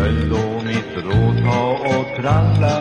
Följ då mitt råd, ta och tralla.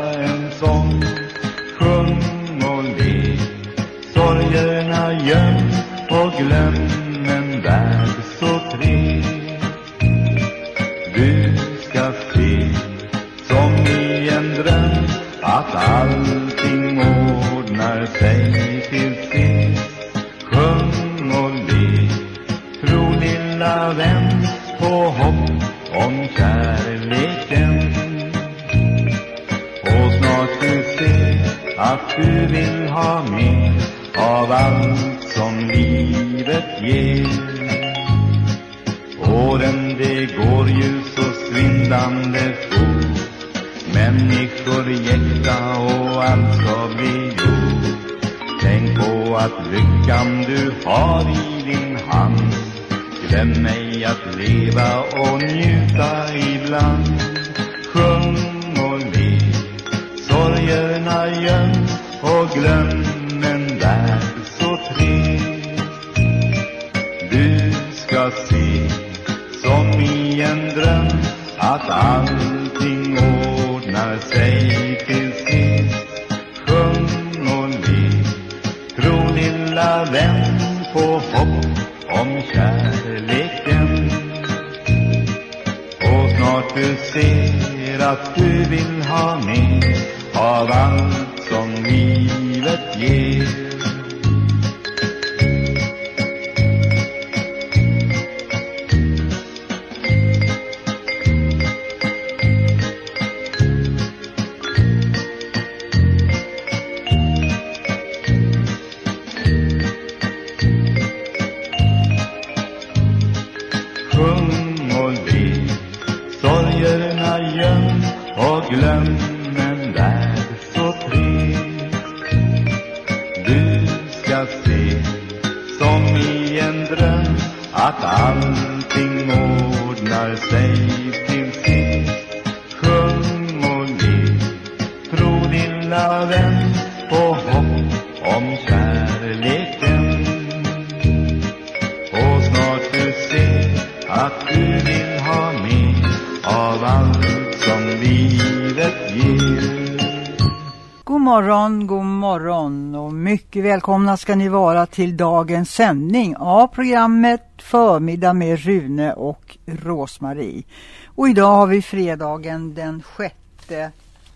Ska ni vara till dagens sändning av programmet Förmiddag med Rune och Rosmarie. Och idag har vi fredagen den 6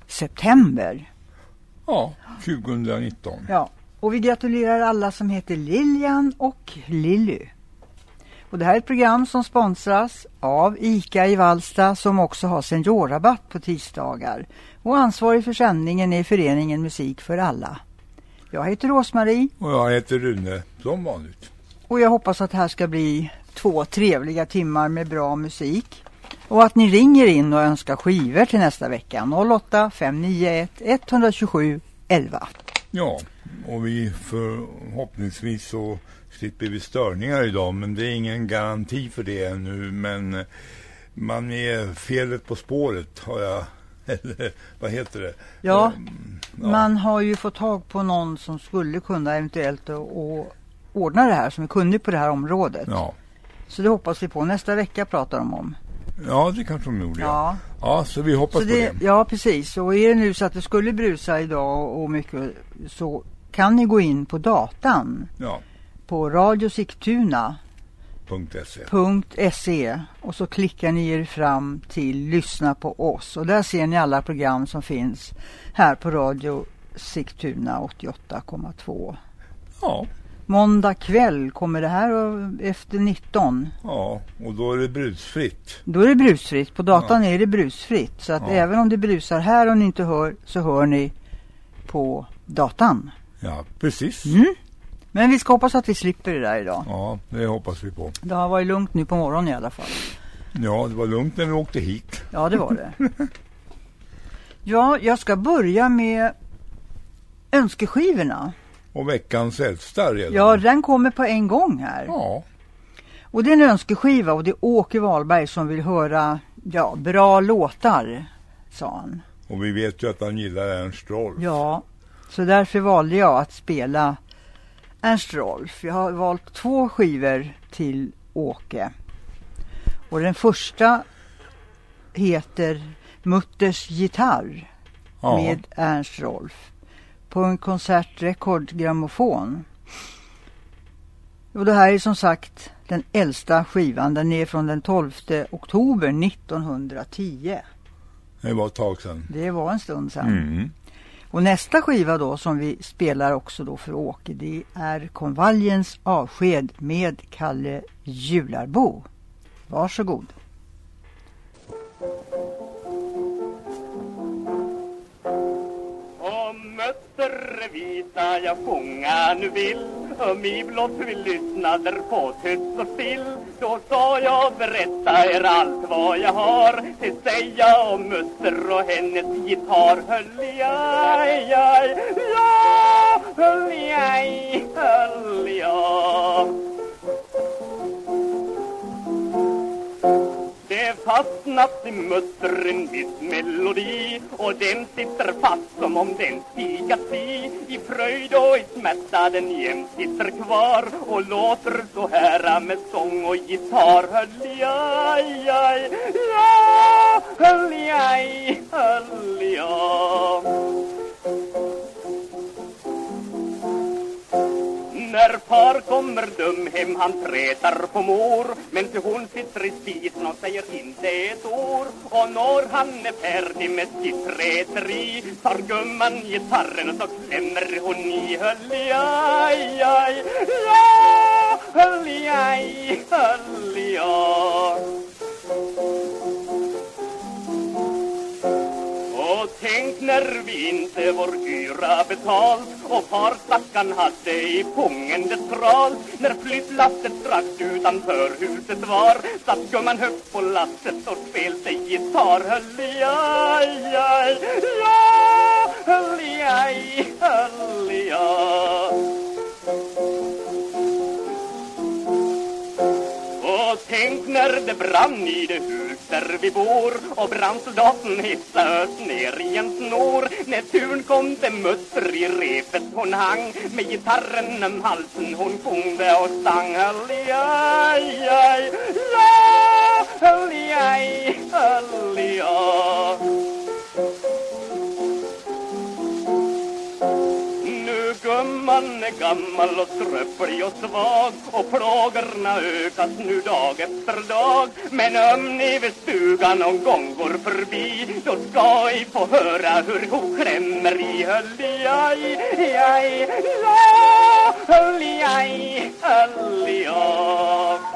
september. Ja, 2019. Ja, och vi gratulerar alla som heter Lilian och Lilly. Och det här är ett program som sponsras av ICA i Valsta som också har seniorrabatt på tisdagar. Och ansvarig för sändningen är föreningen Musik för alla. Jag heter Rosmarie Och jag heter Rune, som vanligt. och jag hoppas att det här ska bli två trevliga timmar med bra musik. Och att ni ringer in och önskar skivor till nästa vecka. 08 591 127 11. Ja, och vi förhoppningsvis så slipper vi störningar idag, men det är ingen garanti för det ännu. Men eh, man är felet på spåret, har jag, eller vad heter det? Ja, Mm, ja. Man har ju fått tag på någon som skulle kunna eventuellt och, ordna det här, som är kunnig på det här området. Ja. Så det hoppas vi på. Nästa vecka pratar de om. ja, det kanske de gjorde. Ja, Ja, så vi hoppas så på det, det. ja precis. Och är det nu så att det skulle brusa idag och mycket så kan ni gå in på datan Ja, på radiosigtuna.se punkt .se. E och så klickar ni er fram till lyssna på oss och där ser ni alla program som finns här på Radio Sigtuna 88,2. Ja, Måndag kväll kommer det här efter 19. ja, och då är det brusfritt. Då är det brusfritt. På datan är det brusfritt. Så att Ja. även om det brusar här och ni inte hör så hör ni på datan. Ja, precis. Mm. Men vi ska hoppas att vi slipper det där idag. Ja, det hoppas vi på. Det har varit lugnt nu på morgonen i alla fall. Ja, det var lugnt när vi åkte hit. Ja, det var det. Ja, jag ska börja med önskeskivorna. Och veckans äldsta redan. Ja, den kommer på en gång här. Ja, Och det är en önskeskiva och det är Åke Wahlberg som vill höra ja, bra låtar, sa han. och vi vet ju att han gillar Ernst Rolf. Ja, så därför valde jag att spela Ernst Rolf. Jag har valt två skivor till Åke. Och den första heter Mutters gitarr Ja. med Ernst Rolf på en konsertrekordgrammofon. Och det här är som sagt den äldsta skivan. Den är från den 12 oktober 1910. Det var ett tag sedan. Det var en stund sedan. Mm. Och nästa skiva då som vi spelar också då för Åke det är Konvaljens avsked med Kalle Jularbo. Varsågod. Om ett vita jag sjunga nu vill. Om i blott vi lyssnader på tyst och still. Då ska jag berätta er allt vad jag har Till säga om Mutter och hennes gitarr. Höll jag, jag, ja, höll jag, höll jag det fastnat i mutter en viss melodi och den sitter fast som om den stigat i. I fröjd och i smärta den jämt sitter kvar och låter så här med sång och gitarr. Höll jag, jag, ja, höll jag, När far kommer dum hem han trätar på mor Men till hon sitter i spisen och säger inte ett ord. Och när han är färdig med sitt träteri Tar gumman gitarren och så klämmer hon i. Höll jag, ja, höll jag, Och tänk när vi inte vår hyra betalt. Och far stackarn hade i pungen det tral. När flyttlasset strax utanför huset var. Satt gumman högt på lasset och spelte gitarr. Höll i aj, aj, ja, höll jag, höll jag Och tänk när det brann i det huset där vi bor och brandsoldaten hittade oss ner i en snor. När turen kom till mutter i repet hon hang med gitarren om halsen. Hon sjungde och sang Höll jag, jag, ja, höll är gammal och skröplig och svag och plågorna ökas nu dag efter dag Men om ni vid stugan någon gång går förbi då ska I få höra hur hon klämmer i Höll jag, aj, la, höll aj, höll aj.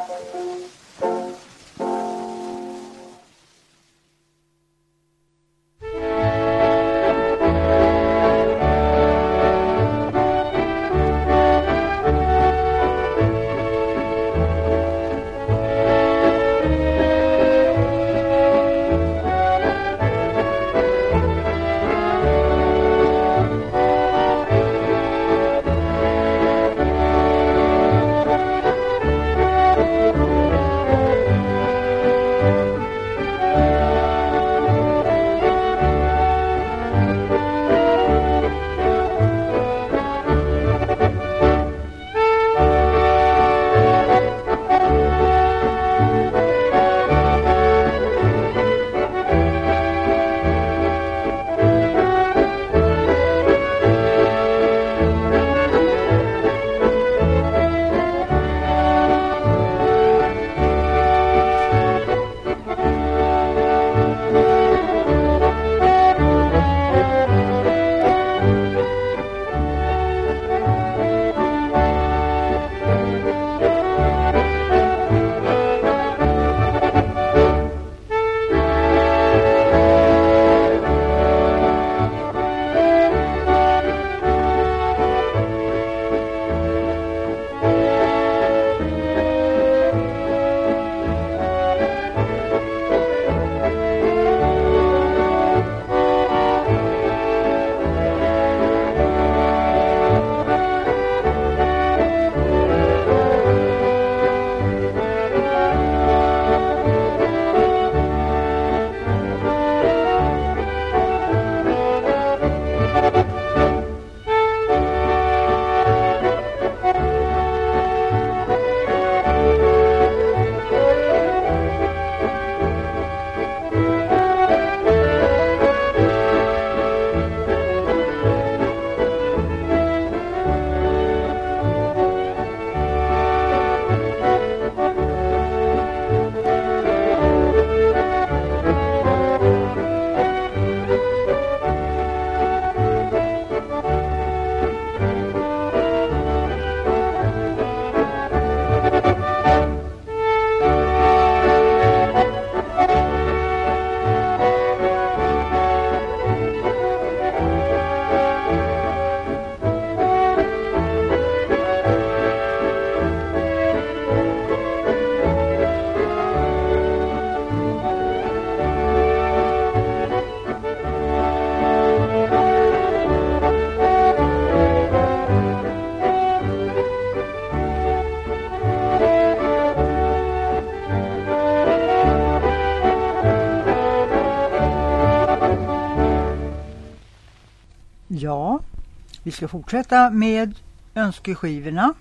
Vi ska fortsätta med önskeskivorna.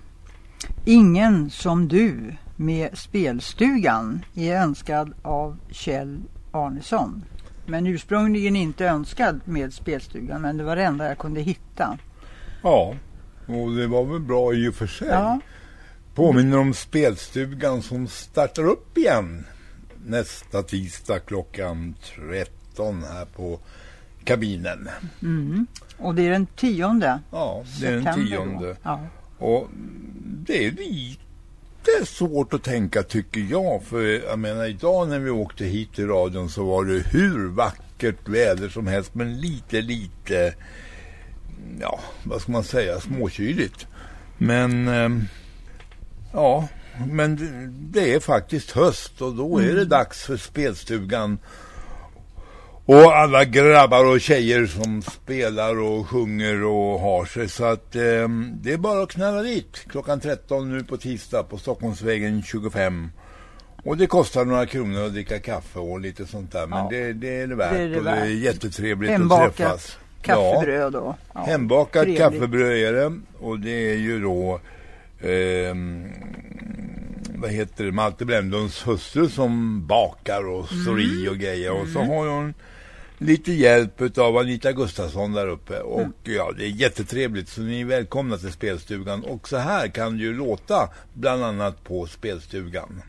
Ingen som du med Spelstugan är önskad av Kjell Arnesson. Men ursprungligen inte önskad med Spelstugan men det var det enda jag kunde hitta. Ja, och det var väl bra i och för sig. Ja. Påminner om Spelstugan som startar upp igen nästa tisdag klockan 13 här på kabinen. Mm. Och det är den tionde Ja, det är den tionde. Ja. Och det är lite svårt att tänka tycker jag. För jag menar idag när vi åkte hit till radion så var det hur vackert väder som helst. Men lite, lite, ja vad ska man säga, småkyligt. Men ehm, ja, men det- det är faktiskt höst och då är det dags för spelstugan. Och alla grabbar och tjejer som spelar och sjunger och har sig. Så att eh, det är bara att knalla dit klockan 13 nu på tisdag på Stockholmsvägen 25. Och det kostar några kronor att dricka kaffe och lite sånt där. Men Ja. det, det är det värt Det är det och det är jättetrevligt att Hembakat träffas. kaffebröd och ja, Hembakat trevligt. kaffebröd är det. Och det är ju då ehm, vad heter det, Malte Brännlunds hustru som bakar och står i och grejer. Och så har hon lite hjälp av Anita Gustafsson där uppe. Och ja, det är jättetrevligt. Så ni är välkomna till spelstugan. Och så här kan det ju låta bland annat på spelstugan.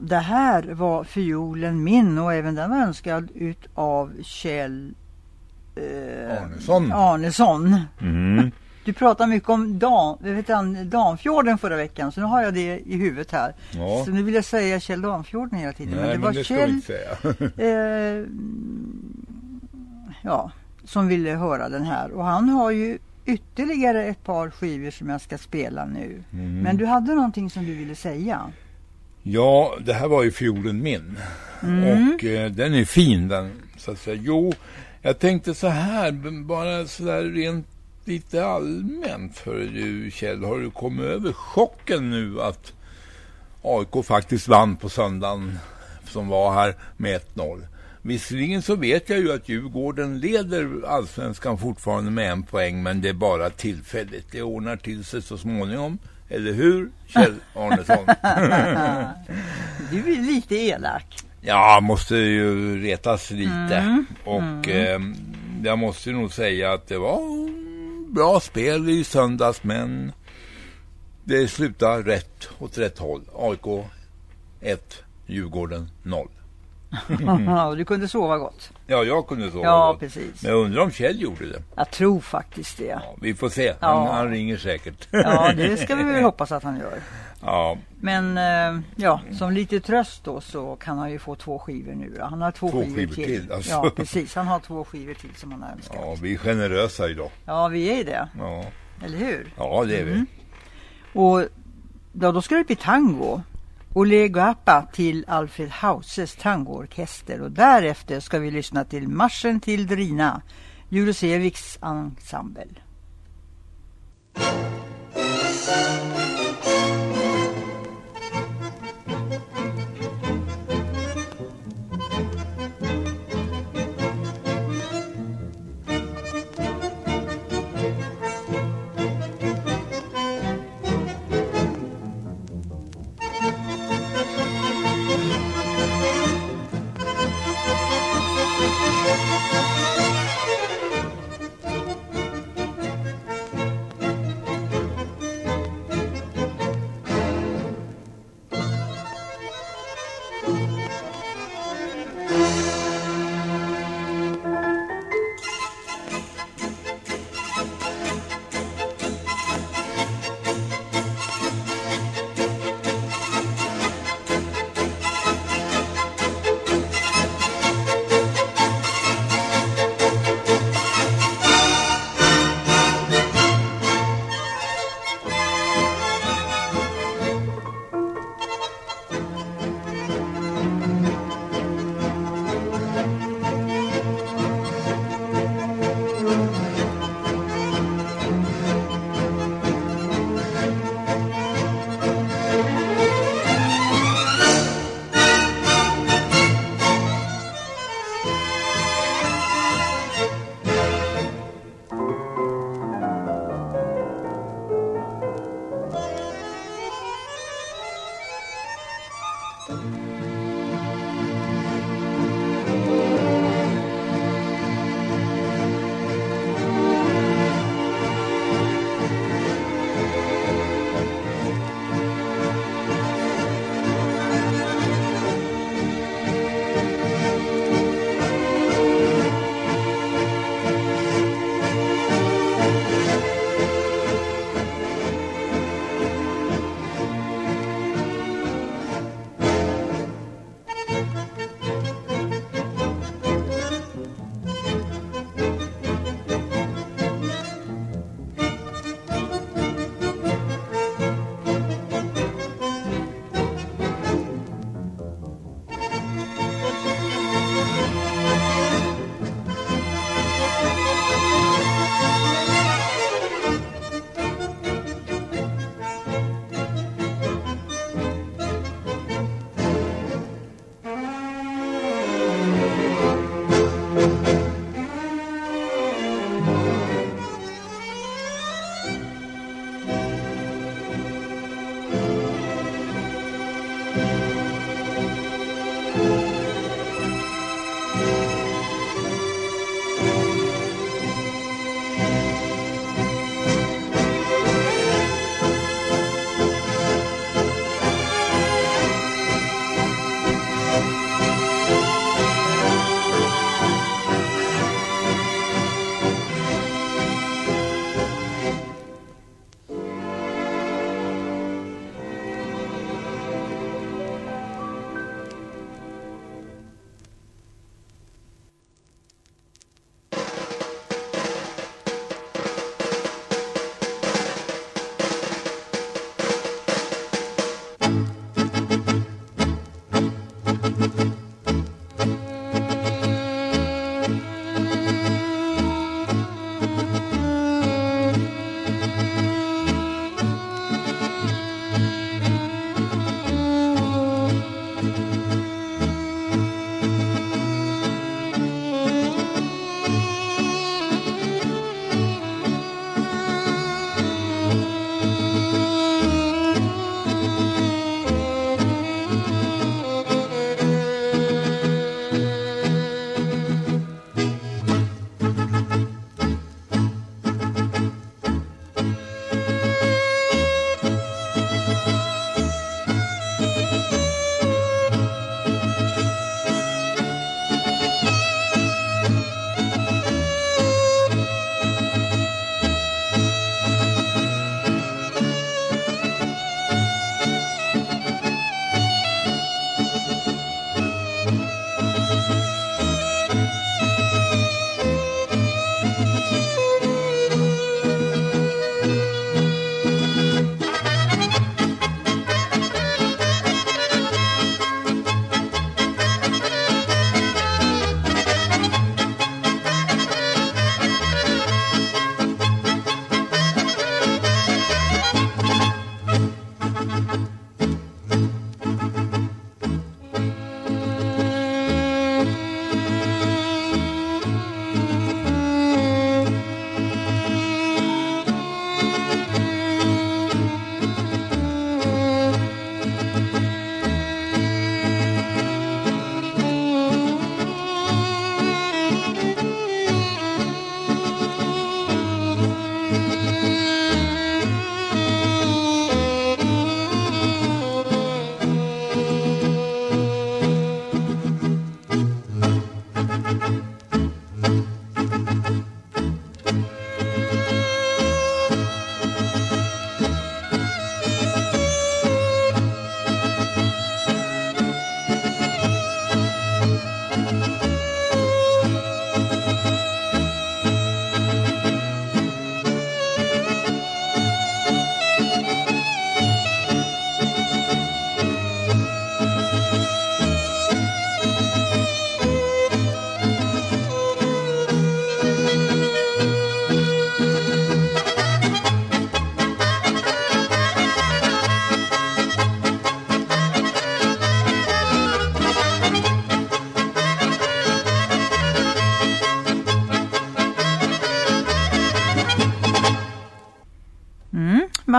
Det här var fiolen min och även den var önskad utav Kjell eh, Arnesson. Arnesson. Mm. Du pratade mycket om Dan, vet han, Danfjorden förra veckan så nu har jag det i huvudet här. Ja. Så nu vill jag säga Kjell Danfjorden hela tiden. Nej, men det var men det Kjell eh, ja, som ville höra den här. Och han har ju ytterligare ett par skivor som jag ska spela nu. Mm. Men du hade någonting som du ville säga. Ja, det här var ju fiolen min. Mm. Och eh, den är fin den. Så att säga. Jo, jag tänkte så här, bara så där rent lite allmänt för du Kjell. Har du kommit över chocken nu att AIK faktiskt vann på söndagen som var här med 1-0? Visserligen så vet jag ju att Djurgården leder allsvenskan fortfarande med en poäng men det är bara tillfälligt. Det ordnar till sig så småningom. Eller hur, Kjell Arnesson? du är lite elak. Ja, måste ju retas lite. Mm. Och mm. Eh, jag måste nog säga att det var bra spel i söndags men det slutar rätt åt rätt håll. AIK 1, Djurgården 0. du kunde sova gott. Ja, jag kunde sova ja, gott. Precis. Men jag undrar om Kjell gjorde det. Jag tror faktiskt det. Ja, vi får se. Han, ja. han ringer säkert. ja, det ska vi väl hoppas att han gör. Ja. Men eh, ja, som lite tröst då så kan han ju få två skivor nu. Då. Han har två, två skivor, skivor till. till alltså. Ja, precis. Han har två skivor till som han har önskat. Ja, vi är generösa idag. Ja, vi är det. Ja. Eller hur? Ja, det är vi. Mm. Och ja, då ska det bli tango. Olle Guapa till Alfred Hauses tangoorkester och därefter ska vi lyssna till Marschen till Drina, Jurosevics ensemble.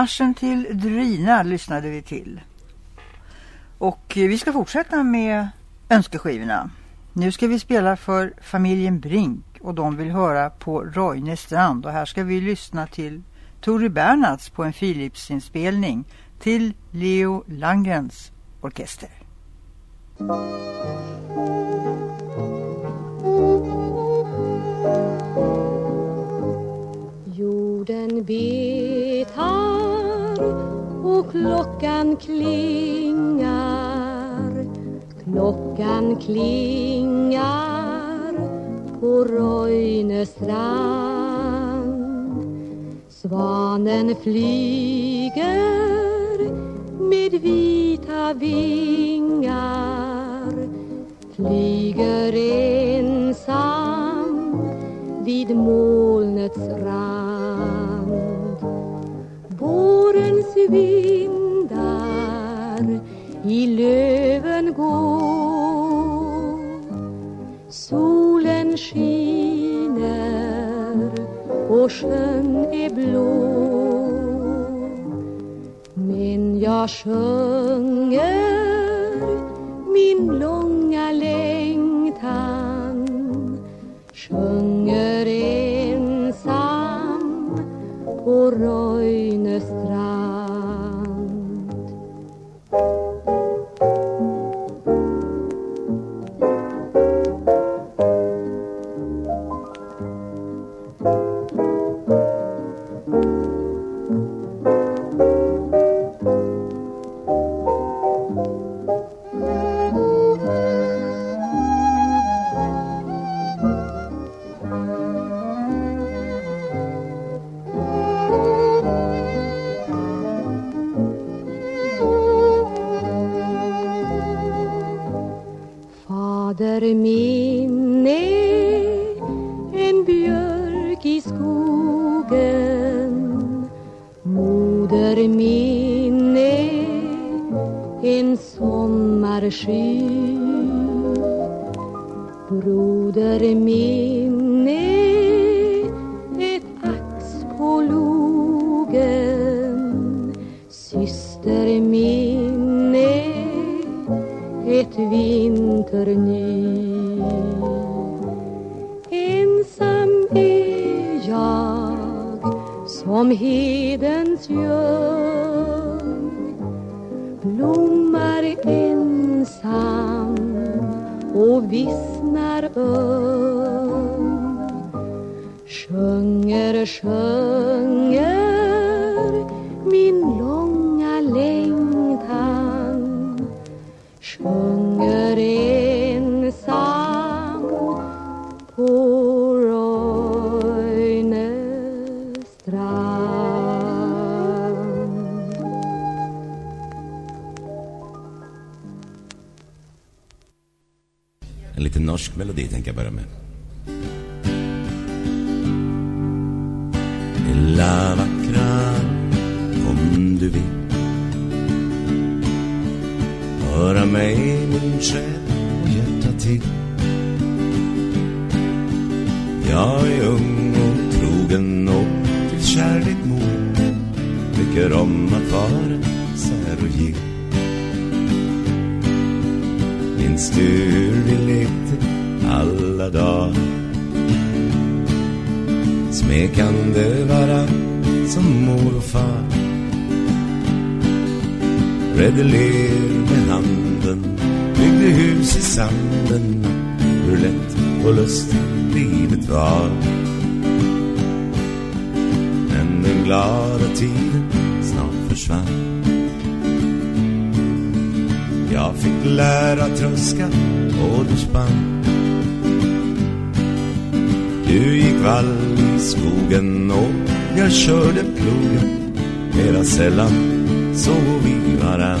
Marschen till Drina lyssnade vi till. Och eh, vi ska fortsätta med önskeskivorna. Nu ska vi spela för familjen Brink och de vill höra på Roine Strand och här ska vi lyssna till Tori Bernhards på en Philips-inspelning till Leo Langens orkester. Jorden bet klockan klingar Klockan klingar på Röjnestrand. Svanen flyger med vita vingar Flyger ensam vid molnets rand. Vindar i löven går. Solen skiner och sjön är blå. Men jag sjunger min långa längtan Sjunger ensam på Roine sommarsky Broder min är ett ax på logen. Syster min är ett vinterny Ensam är jag som hedens vissnar Sjunger, sjunger tänker jag börja med. Lilla vackra om du vill Höra mig min själ Redde ler med handen Byggde hus i sanden. Hur lätt och lustigt livet var. Men den glada tiden snart försvann. Jag fick lära tröska och du spann. Du gick vall i skogen och jag körde plogen Mera sällan såg vi varann.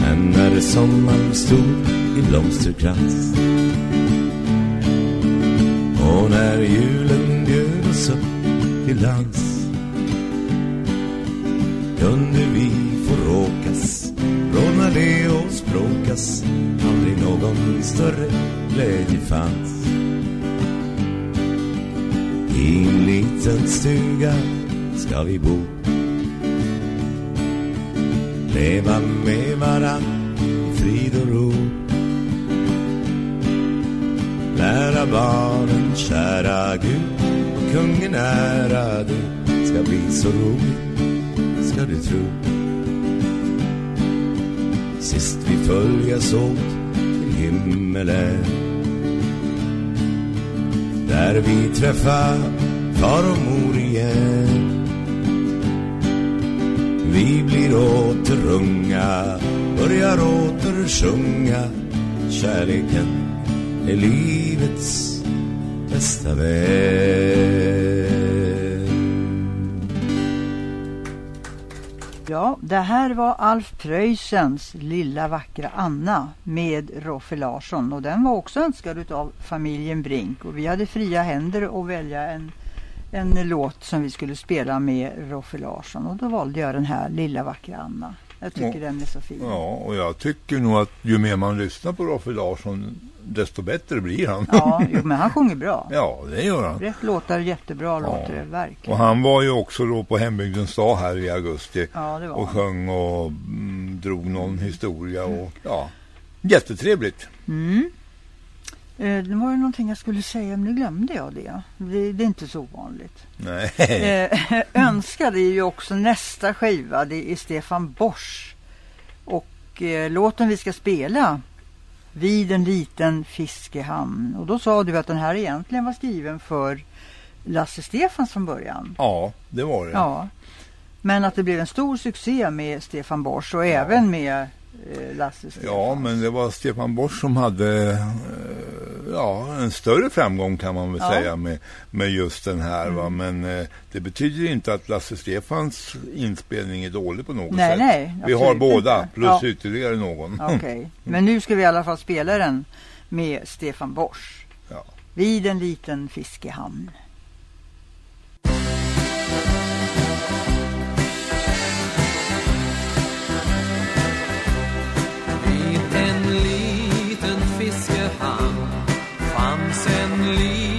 Men när sommaren stod i blomsterkrans Och när julen bjöd oss upp till dans kunde vi få råkas Rådna le och språkas Aldrig någon större glädje fanns. I en liten stuga ska vi bo Leva med varann i frid och ro. Lära barnen kära Gud och kungen ära det ska bli så roligt ska du tro. Sist vi följas åt till himmelen. Där vi träffar far och mor blir åter unga, börjar åter sjunga Kärleken är livets bästa vän. Ja, det här var Alf Preussens Lilla vackra Anna med Roffe Larsson. Och den var också önskad av familjen Brink. Och vi hade fria händer att välja en, en låt som vi skulle spela med Roffe Larsson och då valde jag den här Lilla vackra Anna. Jag tycker Ja. den är så fin. Ja, och jag tycker nog att ju mer man lyssnar på Roffe Larsson desto bättre blir han. Ja, jo, men han sjunger bra. ja, det gör han. Rätt låtar, jättebra låter det, verkligen. Och han var ju också då på hembygdens dag här i augusti Ja, det var och han. sjöng och mm, drog någon historia och ja, jättetrevligt. Mm. Eh, det var ju någonting jag skulle säga, men nu glömde jag det. Det, det är inte så vanligt. Nej. Eh, önskade ju också nästa skiva. Det är Stefan Borsch. Och eh, låten vi ska spela vid en liten fiskehamn. Och då sa du att den här egentligen var skriven för Lasse Stefans från början. Ja, det var det. Ja. Men att det blev en stor succé med Stefan Borsch och även med eh, Lasse Stefans. Ja, men det var Stefan Borsch som hade eh, ja, en större framgång kan man väl Ja. säga med, med just den här. Va? Mm. Men eh, det betyder inte att Lasse Stefans inspelning är dålig på något Nej, sätt. nej, Vi har båda, inte. plus Ja. ytterligare någon. Okej, men nu ska vi i alla fall spela den med Stefan Borsch. Ja. Vid en liten fiskehamn. Fanns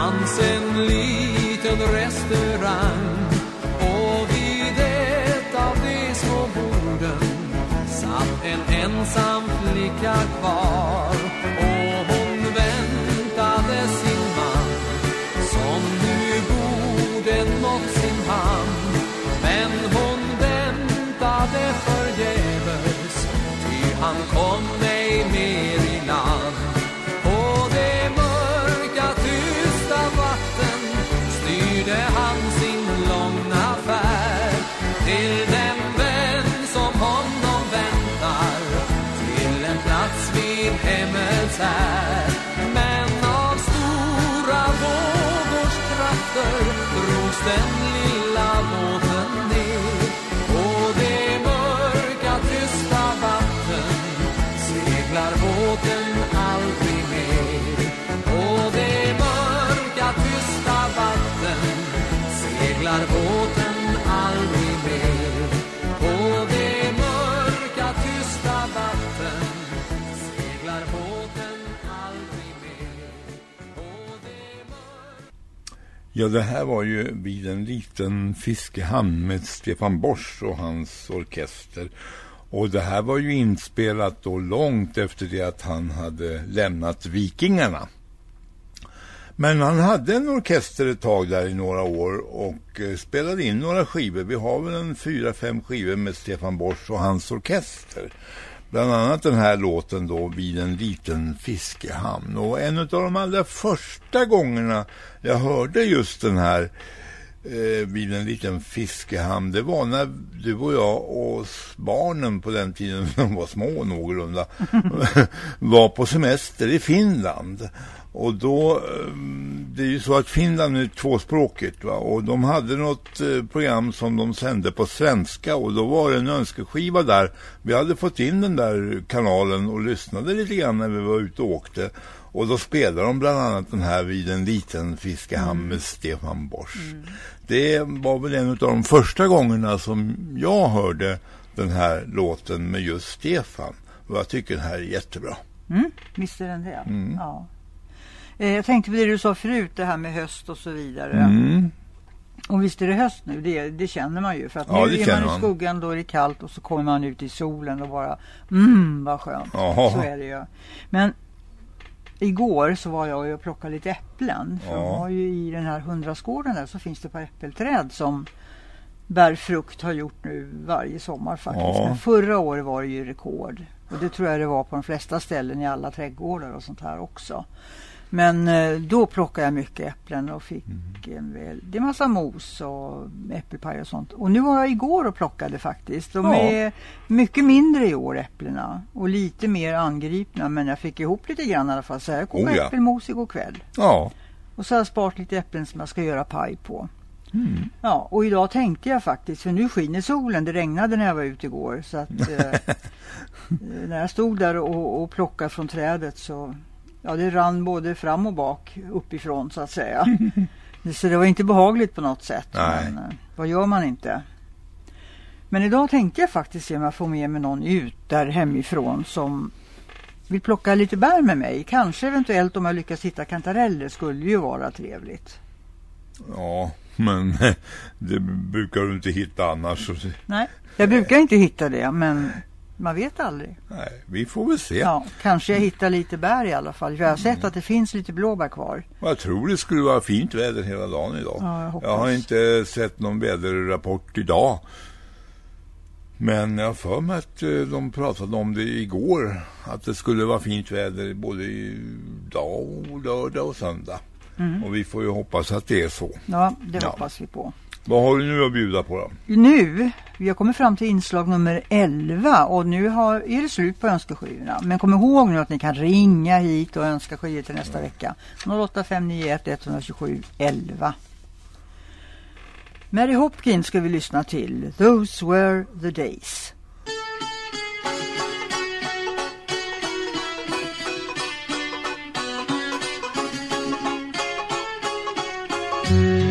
fanns en liten restaurang och vid ett av de små borden satt en ensam flicka kvar. than Ja, det här var ju vid en liten fiskehamn med Stefan Borsch och hans orkester. Och det här var ju inspelat då långt efter det att han hade lämnat Vikingarna. Men han hade en orkester ett tag där i några år och eh, spelade in några skivor. Vi har väl en fyra, fem skivor med Stefan Borsch och hans orkester. Bland annat den här låten då vid en liten fiskehamn. Och en av de allra första gångerna jag hörde just den här eh, vid en liten fiskehamn. Det var när du och jag och barnen på den tiden, de var små någorlunda, var på semester i Finland. Och då, eh, det är ju så att Finland är tvåspråkigt va? och de hade något eh, program som de sände på svenska och då var det en önskeskiva där. Vi hade fått in den där kanalen och lyssnade lite grann när vi var ute och åkte. Och då spelade de bland annat den här vid en liten fiskehamn med Stefan Borsch. Det var väl en av de första gångerna som jag hörde den här låten med just Stefan. Och jag tycker den här är jättebra. Mm, visst är den det. Mm. Ja. Eh, Jag tänkte på det du sa förut, det här med höst och så vidare. Mm. Och visst är det höst nu, det, det känner man ju. För att Ja, nu är känner man i man. skuggan, då är det kallt och så kommer man ut i solen och bara, mm vad skönt. Ja. Så är det ju. Men igår så var jag och plockade lite äpplen. För Ja. har ju i den här hundrastgården där så finns det ett par äppelträd som bär frukt har gjort nu varje sommar faktiskt. Ja. Men förra året var det ju rekord. Och det tror jag det var på de flesta ställen i alla trädgårdar och sånt här också. Men eh, då plockade jag mycket äpplen och fick Mm. en väldig massa mos och äppelpaj och sånt. Och nu var jag igår och plockade faktiskt. De Ja. är mycket mindre i år äpplena och lite mer angripna men jag fick ihop lite grann i alla fall. Så jag kokade Oh ja. äppelmos igår kväll. Ja. Och så har jag sparat lite äpplen som jag ska göra paj på. Mm. Ja, och idag tänkte jag faktiskt, för nu skiner solen. Det regnade när jag var ute igår. Så att eh, när jag stod där och, och plockade från trädet så ja, det rann både fram och bak uppifrån så att säga. så det var inte behagligt på något sätt. Nej. Men eh, vad gör man inte? Men idag tänkte jag faktiskt se om jag får med mig någon ut där hemifrån som vill plocka lite bär med mig. Kanske eventuellt om jag lyckas hitta kantareller skulle ju vara trevligt. Ja, men det brukar du inte hitta annars. Nej, jag brukar inte hitta det, men man vet aldrig. Nej, vi får väl se. Ja, kanske jag hittar lite bär i alla fall. För jag har sett att det finns lite blåbär kvar. Jag tror det skulle vara fint väder hela dagen idag. Ja, jag jag har inte sett någon väderrapport idag. Men jag för mig att eh, de pratade om det igår. Att det skulle vara fint väder både idag och lördag och söndag. Mm. Och vi får ju hoppas att det är så. Ja, det Ja. hoppas vi på. Vad har du nu att bjuda på då? Nu, vi har kommit fram till inslag nummer 11 och nu har, är det slut på önskeskivorna. Men kom ihåg nu att ni kan ringa hit och önska skivor till nästa vecka. 08591 127 11. Mary Hopkins ska vi lyssna till. Those were the days. Once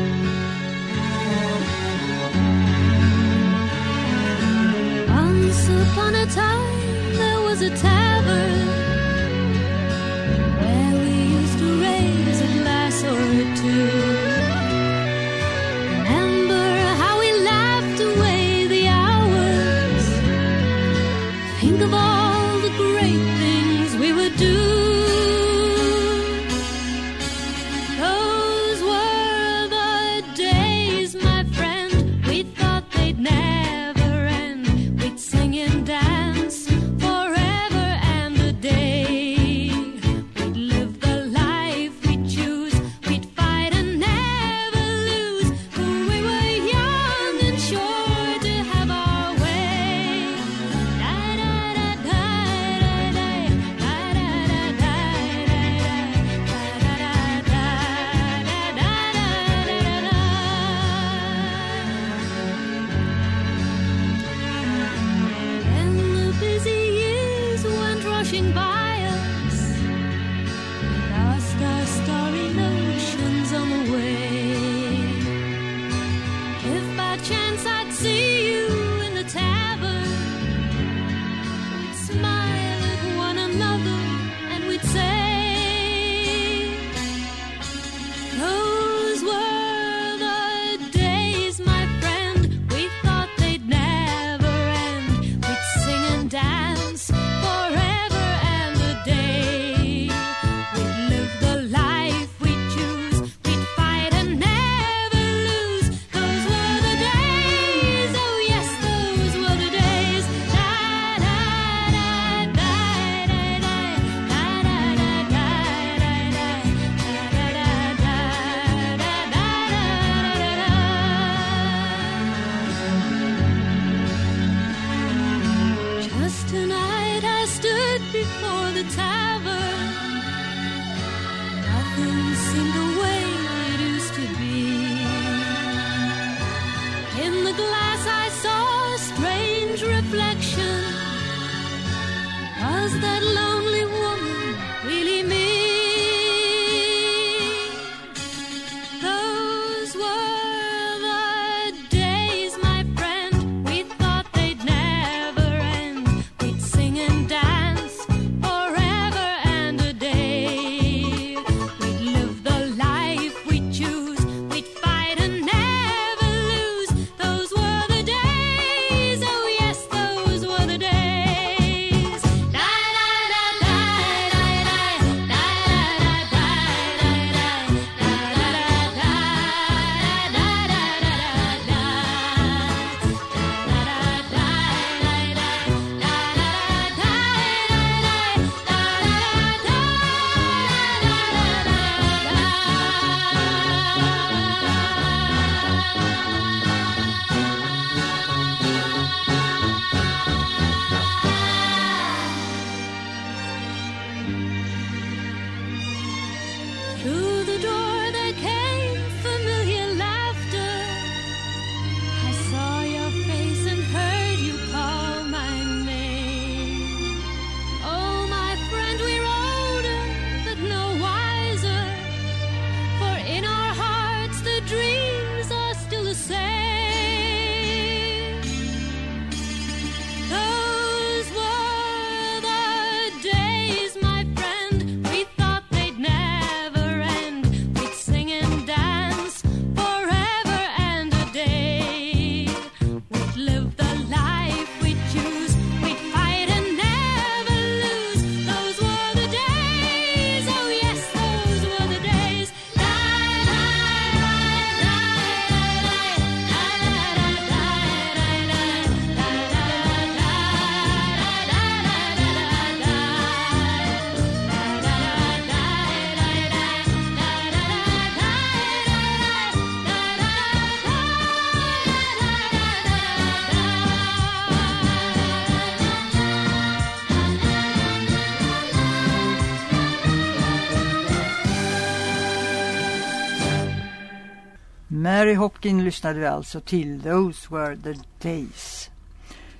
Mary Hopkin lyssnade vi alltså till Those were the days.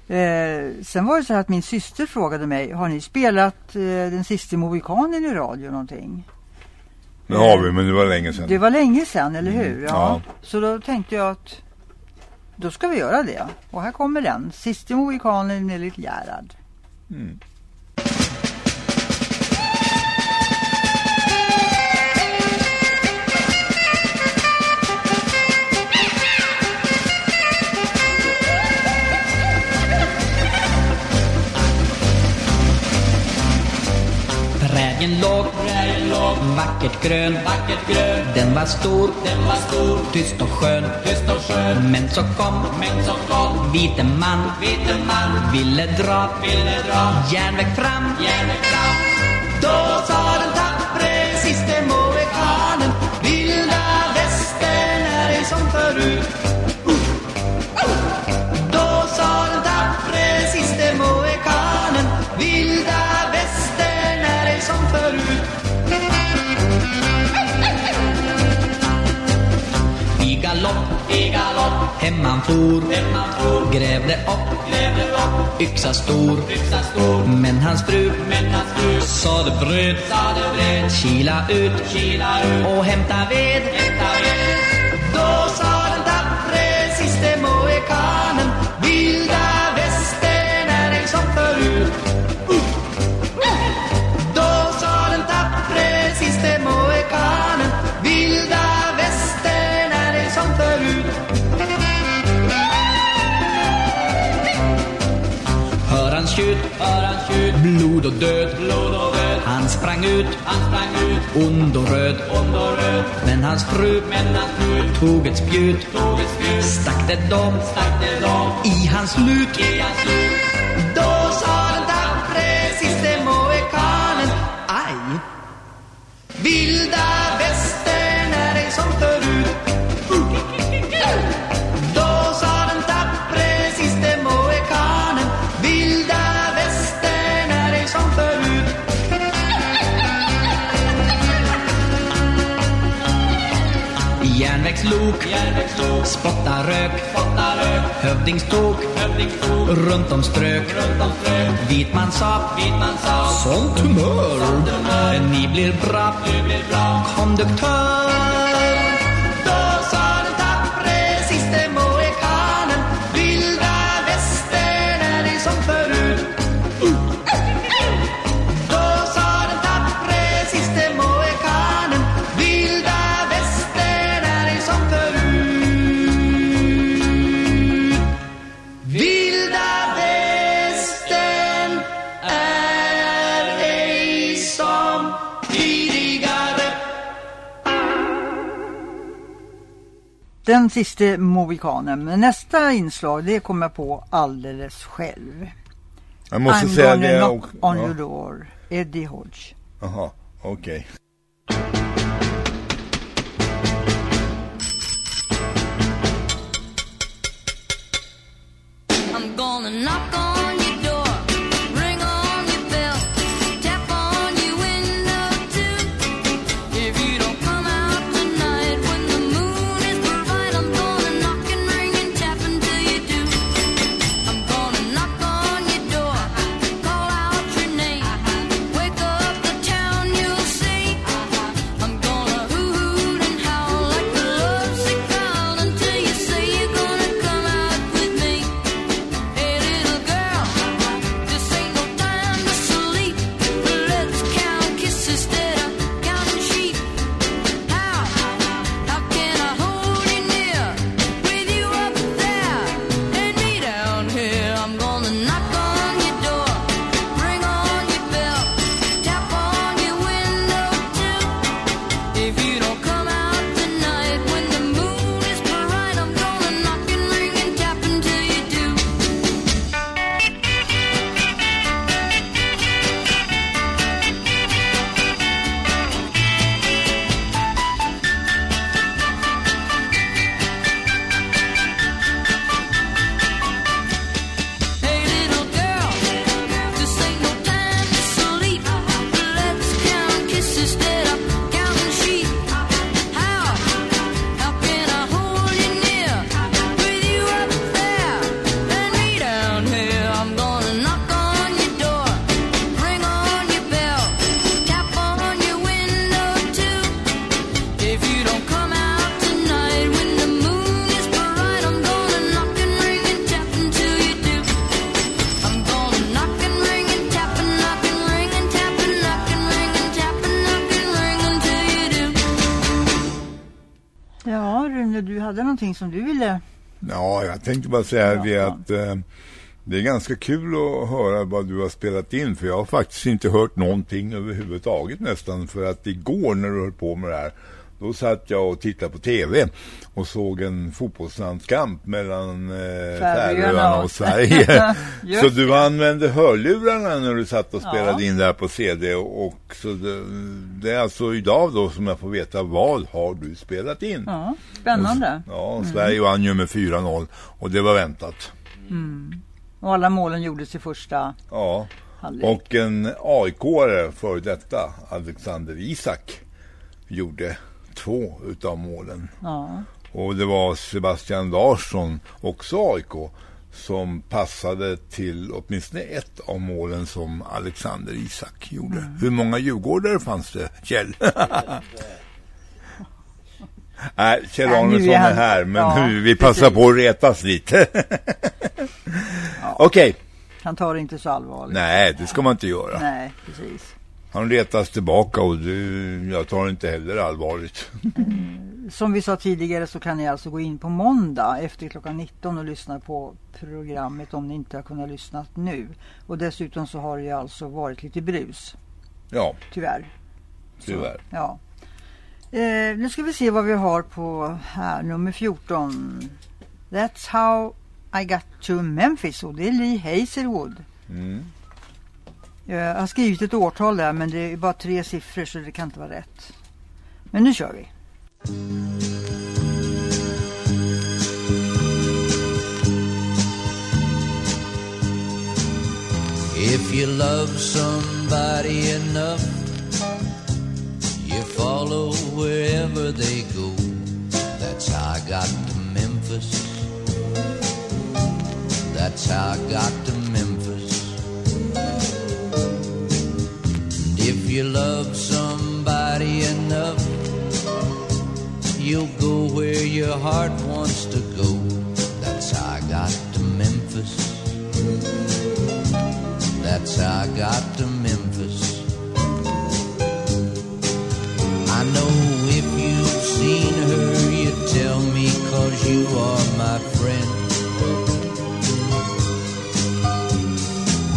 Eh, sen var det så här att min syster frågade mig, har ni spelat eh, den sista Mohikanen i radio någonting? Det har vi, men det var länge sedan. Det var länge sedan, eller hur? ja. Så då tänkte jag att då ska vi göra det. Och här kommer den. Sista Mohikanen enligt Gerhard. Mm. Prärien låg, prärien låg vackert grön, vackert grön. Den var stor, den var stor, tyst och skön, tyst och skön. Men så kom, men så kom. Vite man, vite man. Ville dra, ville dra. Järnväg fram, järnväg fram. Då sa den tappre siste mohikanen vilda västern är ej som förut. Galopp, i galopp. Hemman for, hemman for. Grävde upp, grävde upp. Yxa stor, yxa stor. Men hans fru, men hans fru. Sade bröd, sade bröd. Kila ut, kila ut. Och hämta ved, hämta ved död, Han sprang ut, han sprang ut. Ond och röd, Men hans fru, men hans fru Tog ett spjut, tog ett spjut. Stack det dem, stack det dem I hans lut, i hans lut Järnvägslok, järnvägslok Spotta rök, spotta rök. Hövdingstok, hövdingstok Runt om strök, runt om strök. Vitman sa, vitman sa. Sånt humör, Ni blir bra, ni blir bra. Konduktör Den sista Mohikanen. Men nästa inslag det kommer jag på alldeles själv. Jag måste I'm säga gonna det. knock Och, on ja. your door. Eddie Hodge. Jaha, okej. I'm gonna knock on någonting som du ville? Ja, jag tänkte bara säga det att eh, det är ganska kul att höra vad du har spelat in för jag har faktiskt inte hört någonting överhuvudtaget nästan för att igår när du höll på med det här då satt jag och tittade på tv och såg en fotbollslandskamp mellan eh, Färöarna och och- Sverige. Så du använde hörlurarna när du satt och Ja. spelade in det här på CD och så det, det är alltså idag då som jag får veta vad har du spelat in? Ja, spännande. Ja, Sverige vann ju med 4-0 och det var väntat. Och alla målen gjordes i första Ja, halvlek. och en AIK-are för detta, Alexander Isak, gjorde två utav målen. Ja. Och det var Sebastian Larsson, också AIK, som passade till åtminstone ett av målen som Alexander Isak gjorde. Hur många Djurgårdare fanns det, Kjell? Nej, Kjell är Arnesson är han- här, men Ja, nu, vi passar precis. på att retas lite. Okej, Han tar det inte så allvarligt. nej det ska man inte göra. Nej, precis. Han retas tillbaka och det, jag tar det inte heller allvarligt. Som vi sa tidigare så kan ni alltså gå in på måndag efter klockan 19 och lyssna på programmet om ni inte har kunnat lyssna nu. Och dessutom så har det ju alltså varit lite brus, Ja, tyvärr. tyvärr. Ja. Eh, nu ska vi se vad vi har på här, nummer 14. That's how I got to Memphis och det är Lee Hazelwood. Mm. Eh, jag har skrivit ett årtal där men det är bara tre siffror så det kan inte vara rätt. Men nu kör vi. If you love somebody enough, you follow wherever they go. That's how I got to Memphis. That's how I got to if you love somebody enough, you'll go where your heart wants to go. That's how I got to Memphis. That's how I got to Memphis. I know if you've seen her, you tell me cause you are my friend.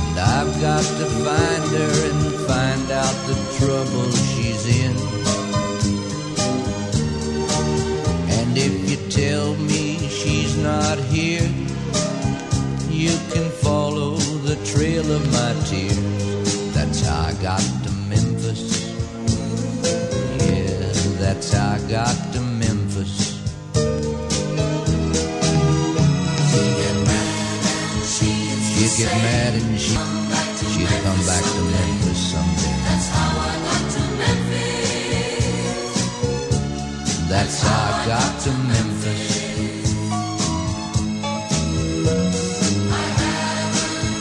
And I've got to find her find out the trouble she's in. And if you tell me she's not here, you can follow the trail of my tears. That's how I got to Memphis. Yeah, that's how I got to Memphis. She'd get mad and she, she'd come back to Memphis someday. That's how I got to Memphis. That's how I got to Memphis.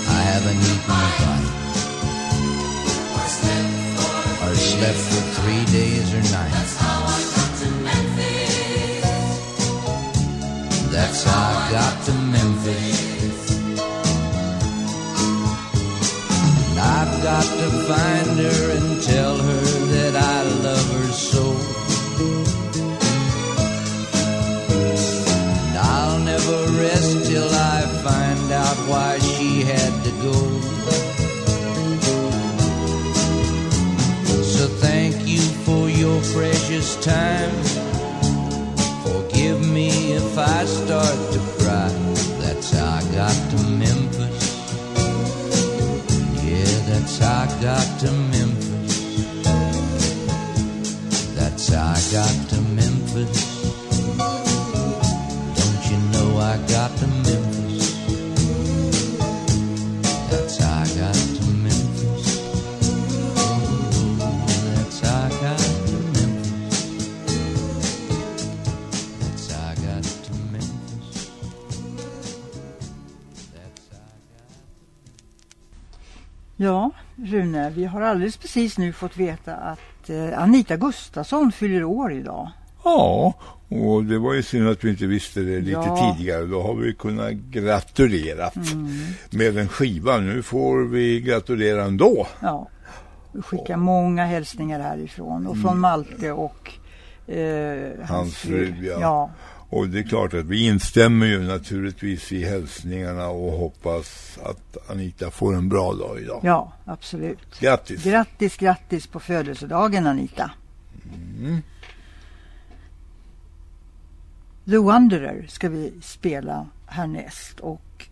I haven't eaten a bite or slept for three days or nights. That's how I got to Memphis. That's how I got to Memphis. I've got to find her and tell her that I love her so. And I'll never rest till I find out why she had to go. So thank you for your precious time. Forgive me if I start to cry. That's how I got to Memphis. That's how I got to Memphis. That's how I got vi har alldeles precis nu fått veta att eh, Anita Gustafsson fyller år idag. Ja, och det var ju synd att vi inte visste det lite Ja. tidigare. Då har vi kunnat gratulera med en skiva. Nu får vi gratulera ändå. Ja, vi skickar många hälsningar härifrån och från Malte och eh, hans, Hans fru, ja. ja. Och det är klart att vi instämmer ju naturligtvis i hälsningarna och hoppas att Anita får en bra dag idag. Ja, absolut. Grattis! Grattis, grattis på födelsedagen Anita! Mm. The Wanderer ska vi spela härnäst och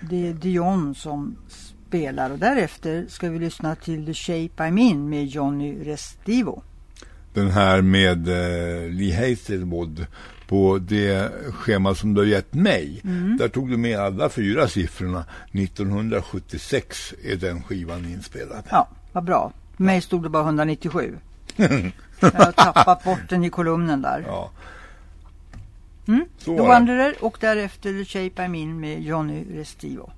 det är Dion som spelar och därefter ska vi lyssna till The Shape I'm In med Johnny Restivo. Den här med eh, Lee Hazelwood på det schema som du har gett mig. Mm. Där tog du med alla fyra siffrorna. 1976 är den skivan inspelad. Ja, vad bra. För mig stod det bara 197. Jag har tappat bort den i kolumnen där. Ja. Mm. The Wanderer och därefter The Shape I'm In med Johnny Restivo.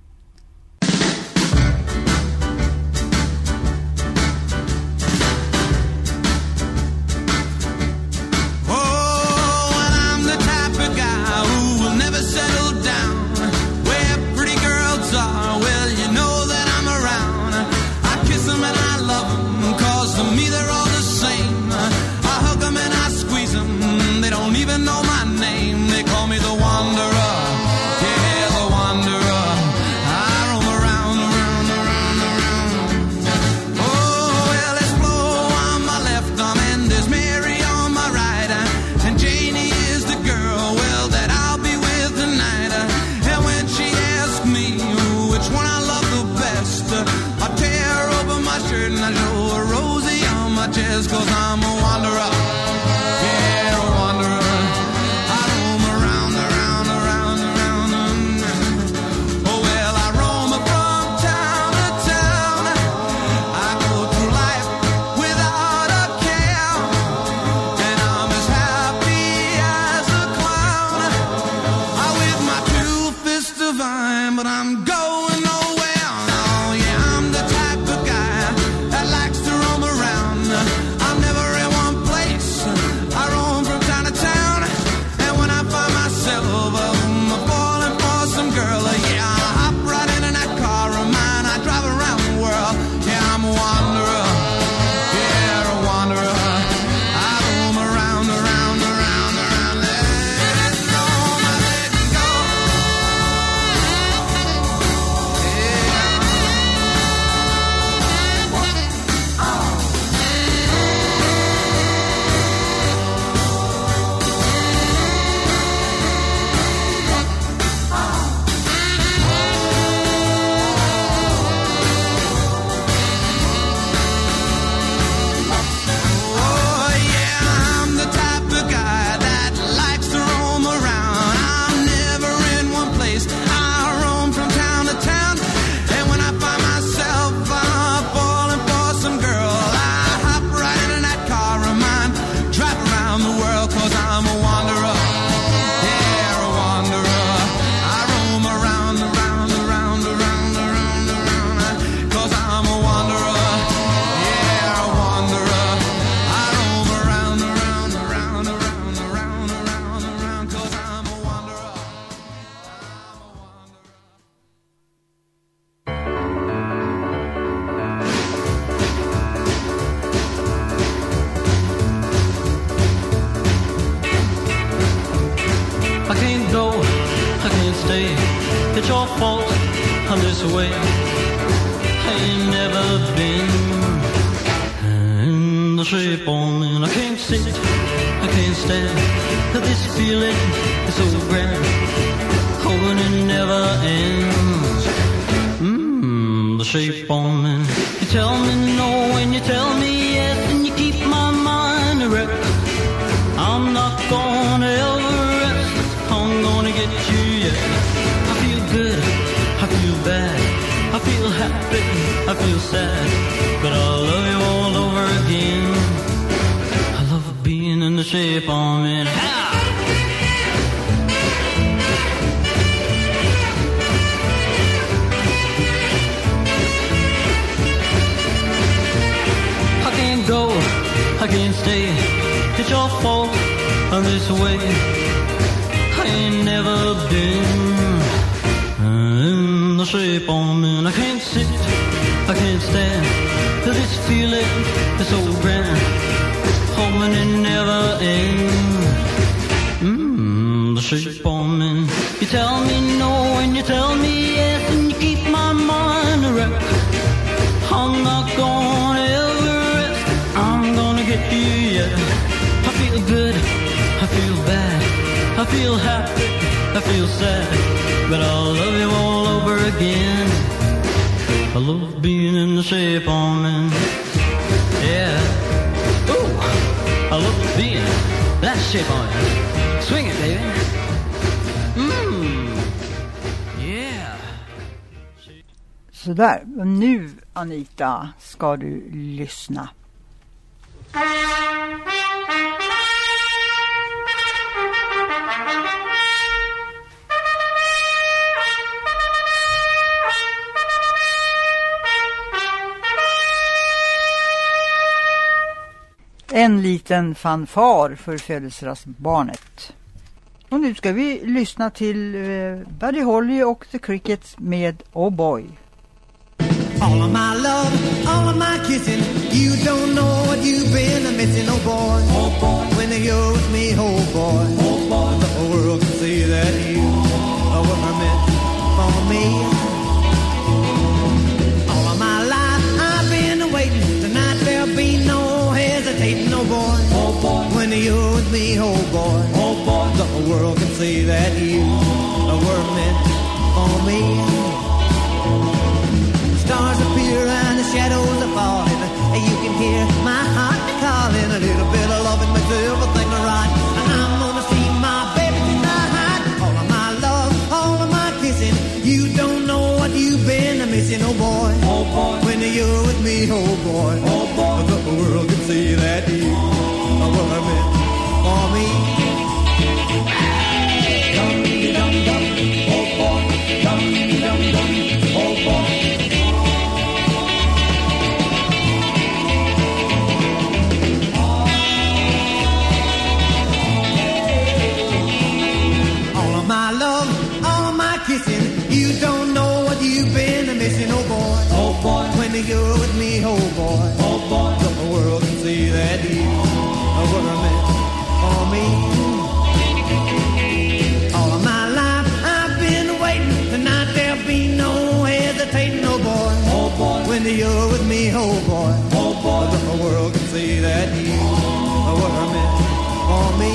Feel happy, I feel sad, but I'll love you all over again. I love being in the shape I'm in. Yeah. Ooh, I love being that shape I'm in. Swing it, baby. Mmm. Yeah. Sådär, och nu Anita ska du lyssna. En liten fanfar för födelsedagsbarnet. Och nu ska vi lyssna till eh, Buddy Holly och The Crickets med Oh Boy. All of my love, all of my kissing. You don't know what you've been missing, oh boy. Oh boy. When you're with me, oh boy. Oh boy. The whole world can see that you are meant for me. When you're with me, oh boy. Oh boy. The whole world can see that you were meant for me. Stars appear and the shadows are falling. And you can hear my heart calling. A little bit of loving makes everything right. And I'm gonna see my baby tonight. All of my love, all of my kissing. You don't know what you've been missing, oh boy. Oh boy. When you're with me, oh boy. Oh boy. The whole world can see that you see that you oh, were meant for me.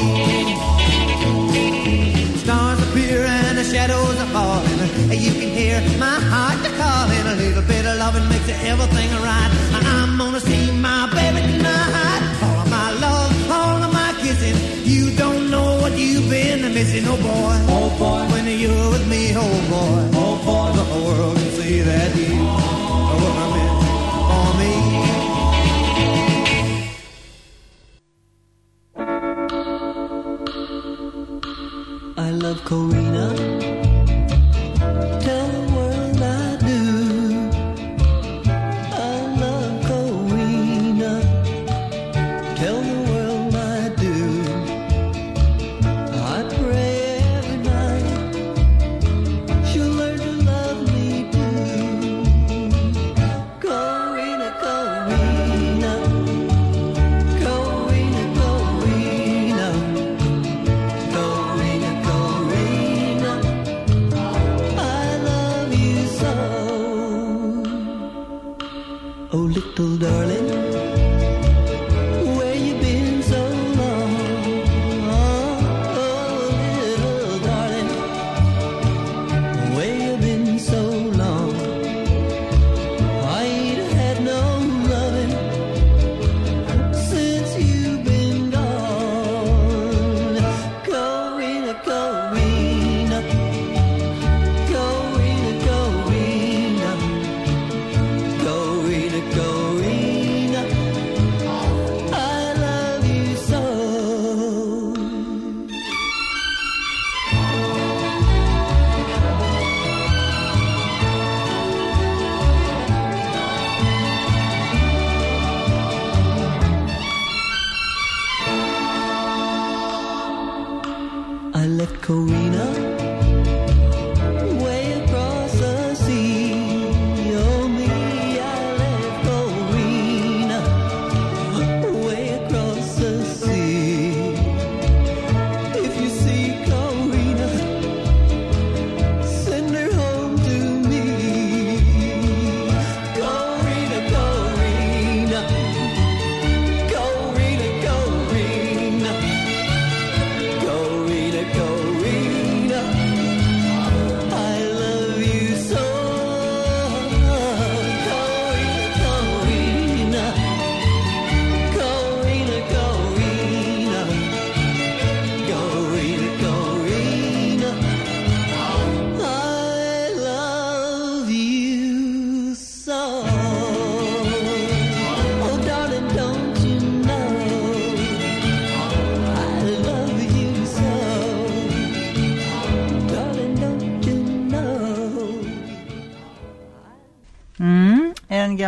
Stars appear and the shadows are falling. You can hear my heart calling. A little bit of loving makes everything right. I'm gonna see my baby tonight. All of my love, all of my kissing. You don't know what you've been missing, oh boy. Oh boy. When you're with me, oh boy. Oh boy. The whole world can see that you love Corina.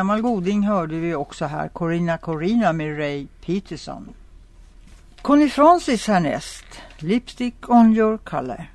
Gammal goding hörde vi också här Corina Corina med Ray Peterson. Conny Francis härnäst. Lipstick on your color.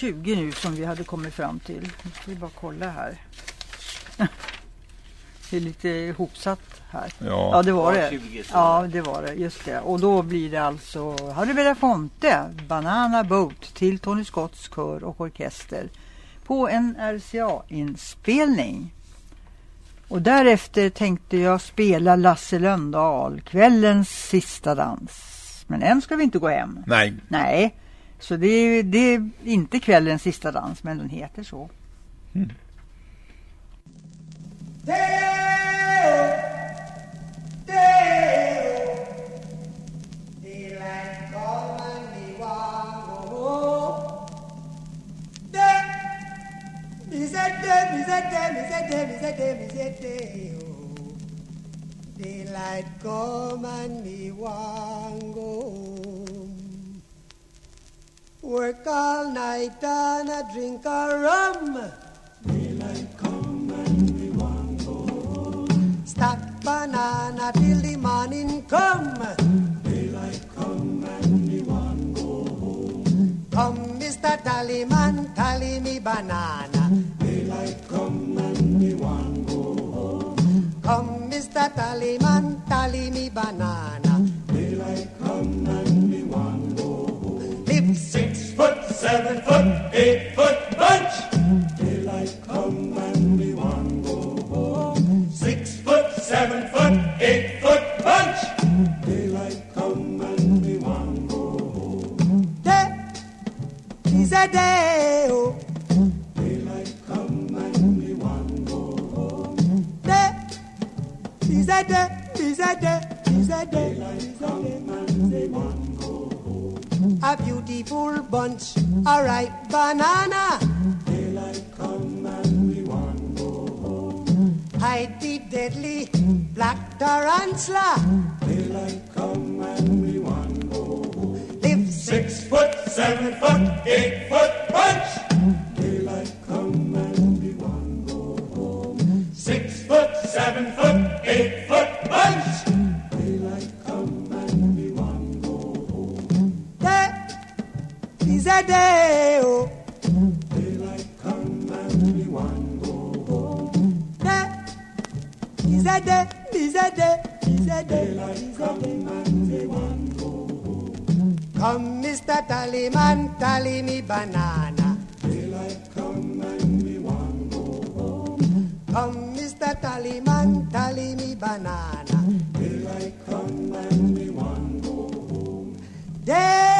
20 nu som vi hade kommit fram till? Nu ska vi bara kolla här. Det är lite ihopsatt här. Ja. ja det var det. 20 står Ja, det var det. Just det. Och då blir det alltså Harry Belafonte, Banana Boat till Tony Scotts kör och orkester på en RCA-inspelning. Och därefter tänkte jag spela Lasse Lönndahl, kvällens sista dans. Men än ska vi inte gå hem. Nej. Nej, så det är, det är inte kvällens sista dans, men den heter så. Mm. Daylight come and me want go home. Work all night and a drink a rum. Daylight come and me want go home. Stack banana till the morning come. Daylight come and me want go home. Come, Mr. Tallyman, tally me banana. Daylight come and me want go home. Come, Mr. Tallyman, tally me banana. Daylight come and foot, seven foot, eight foot bunch. Daylight come and me want go home. Six foot, seven foot, eight foot bunch. Daylight come and me want go home. Day is a day. Oh. Daylight come and me want go home. Day is a day. Is a day. Is a day. Daylight come and me want. A beautiful bunch, a ripe banana. Daylight come and we want go home. Hide the deadly black tarantula. Daylight come and we want go home. Live six foot, seven foot, eight foot bunch. Daylight come and we want go home. Six foot, seven foot, eight foot bunch. Zadeo. Daylight come and we want go home. Zadeo, Zadeo, Zadeo. Daylight come and we want go home. Come, Mr. Tallyman, tally me banana. Daylight come and we want go home. Come, Mr. Tallyman, tally me banana. Daylight come and we want go home. Day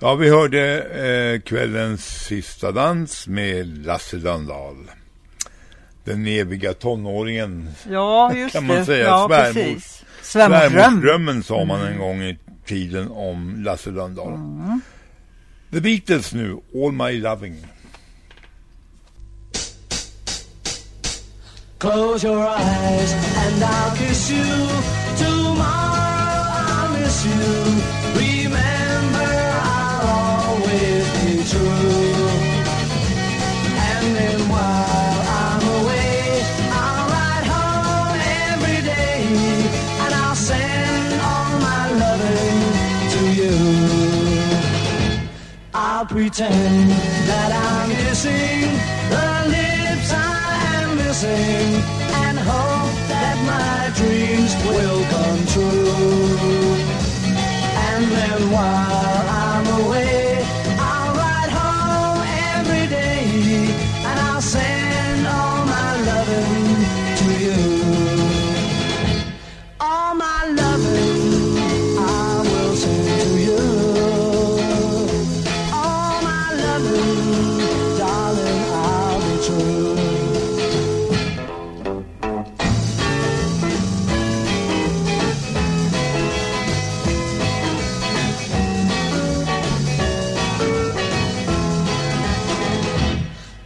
Ja, vi hörde eh, kvällens sista dans med Lasse Landal. Den eviga tonåringen. Ja, just kan man det. säga. Ja, Svärmor- precis. Svärmorsdröm. Svärmorsdrömmen sa man Mm. en gång i tiden om Lasse Landal. The Beatles nu, All My Loving. Close your eyes and I'll kiss you. Tomorrow I'll miss you. I'll pretend that I'm kissing the lips I am missing and hope that my dreams will come true. And then while I'm away,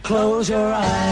Close your eyes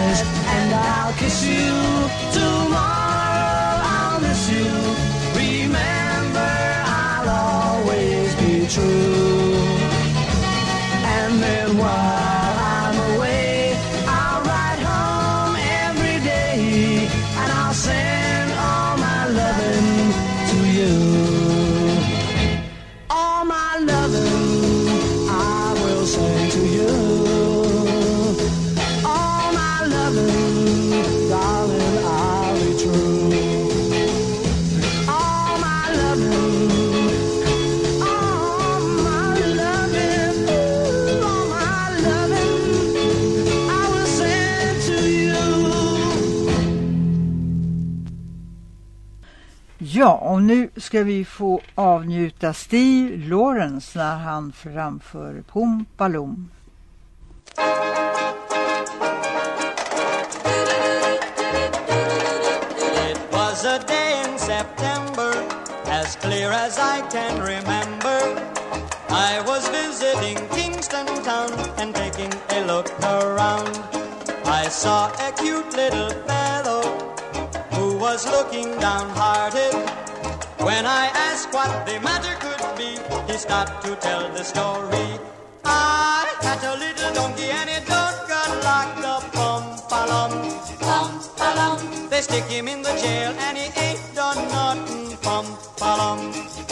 Ja, och nu ska vi få avnjuta Steve Lawrence när han framför Pompalom. It was a day in September, as clear as I can remember. I was visiting Kingston town and taking a look around. I saw a cute little fellow was looking downhearted. When I asked what the matter could be, he started to tell the story. I had a little donkey and it don't got locked up. Pum, palum, pum, palum. They stick him in the jail and he ain't done nothing. Pum, palum,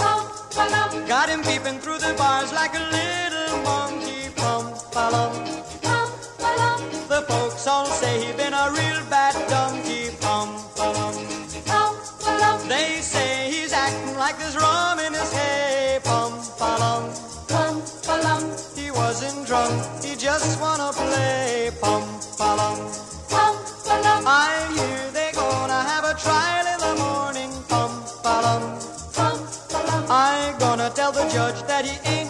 pum, palum. Got him peeping through the bars like a little monkey. Pum, palum, like there's rum in his hay. Pum, palum, pum, palum. He wasn't drunk, he just wanna play. Pum, palum, pum, palum. I hear they gonna have a trial in the morning. Pum, palum, pum, palum. I'm gonna tell the judge that he ain't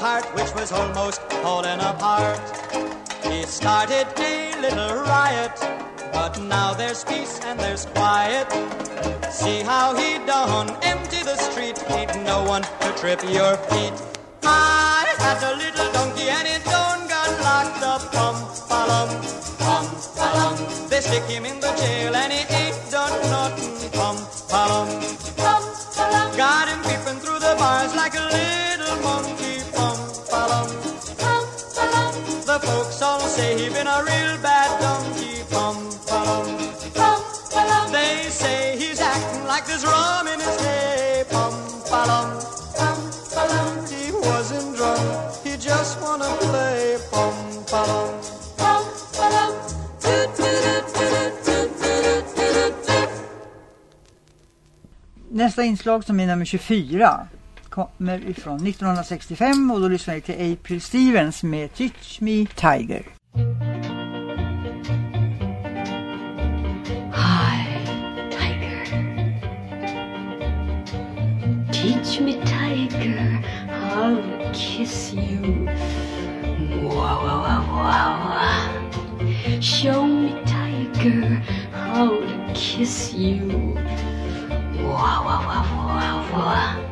Cart, which was almost falling apart. He started a little riot, but now there's peace and there's quiet. See how he done empty the street, ain't no one to trip your feet. I had a little donkey and it don't got locked up. Pum, palum, pum, palum. They stick him in the jail and he ain't say he been a real bad donkey. Pum, pum, pum, pum. They say he's acting like there's rum in his hay. Pum, pum, pum, palum. He wasn't drunk, he just wanna play. Pum, palum, pum, palum. Nästa inslag som är nummer 24 kommer ifrån 1965 och då lyssnar vi till April Stevens med Teach Me Tiger. Hi, tiger. Teach me, tiger, how to kiss you. Wow, wow, wow, wow. Show me, tiger, how to kiss you. Wow, wow, wow, wow, wow.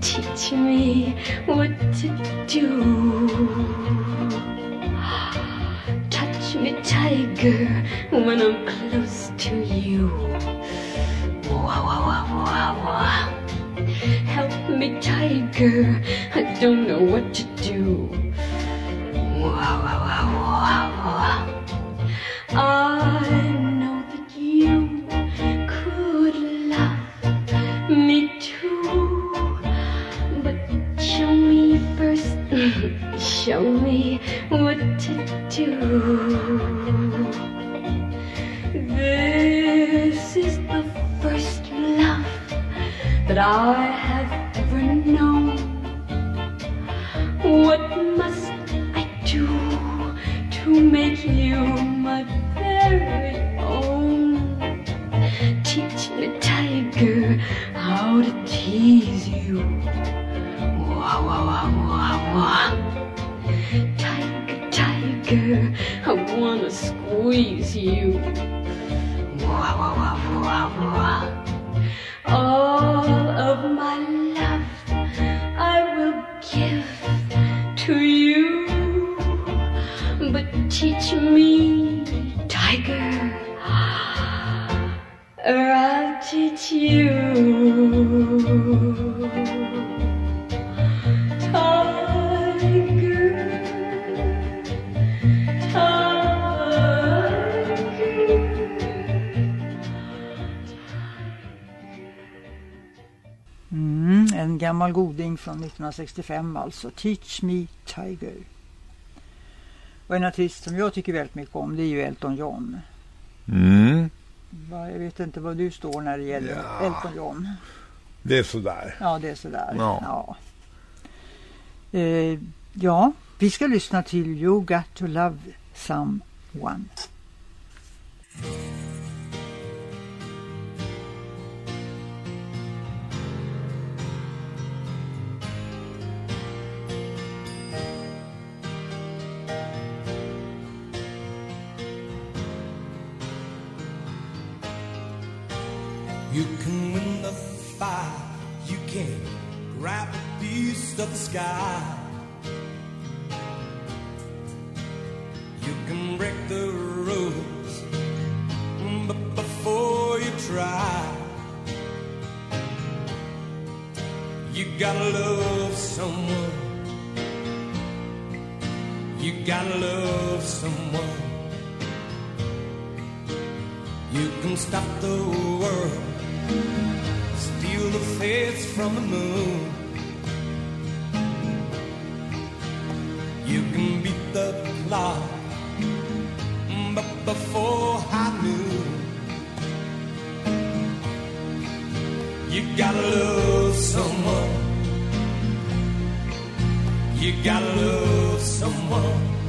Teach me what to do. Touch me, tiger, when I'm close to you. Wow, wow, wow, wow, wow. Help me, tiger, I don't know what to do. Wow, wow, wow, wow, wow. I show me what to do. This is the first love that I have ever known. What must I do to make you my very own? Teach me, tiger, how to tease you. Wah, wah, wah, wah, wah. Tiger, tiger, I wanna squeeze you. Wah, wah, wah, wah, wah. All of my love från 1965 alltså. Teach Me Tiger. Och en artist som jag tycker väldigt mycket om det är ju Elton John. Mm. Jag vet inte vad du står när det gäller Ja. Elton John. Det är sådär. Ja, det är sådär. Ja. Ja. Eh, ja, vi ska lyssna till You Got To Love Someone. Fight. You can grab a piece of the sky. You can break the rules, but before you try, you gotta love someone. You gotta love someone. You can stop the world, the face from the moon. You can beat the clock, but before I knew, you gotta love someone. You gotta love someone.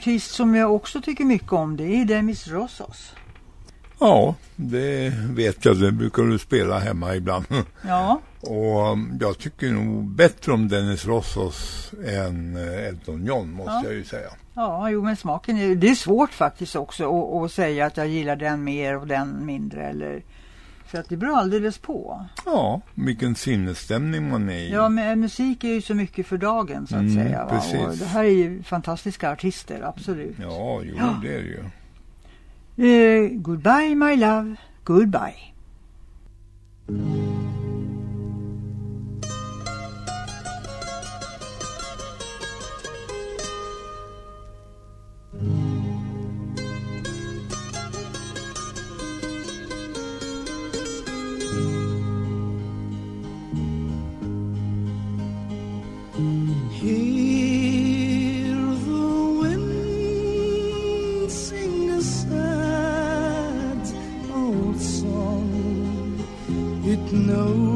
Artist som jag också tycker mycket om det är Demis Rossos. Ja, det vet jag. Det brukar du spela hemma ibland. Ja, Och um, jag tycker nog bättre om Dennis Rossos än eh, Elton John måste Ja. jag ju säga. ja jo, men smaken är Det är svårt faktiskt också att, att säga att jag gillar den mer och den mindre. Eller, för att det beror alldeles på. Ja, vilken sinnesstämning man är i. Ja, men musik är ju så mycket för dagen så att Mm, säga. Va? precis. Och det här är ju fantastiska artister, absolut. Ja, jo Ja. det är det ju. Eh, goodbye my love, goodbye. It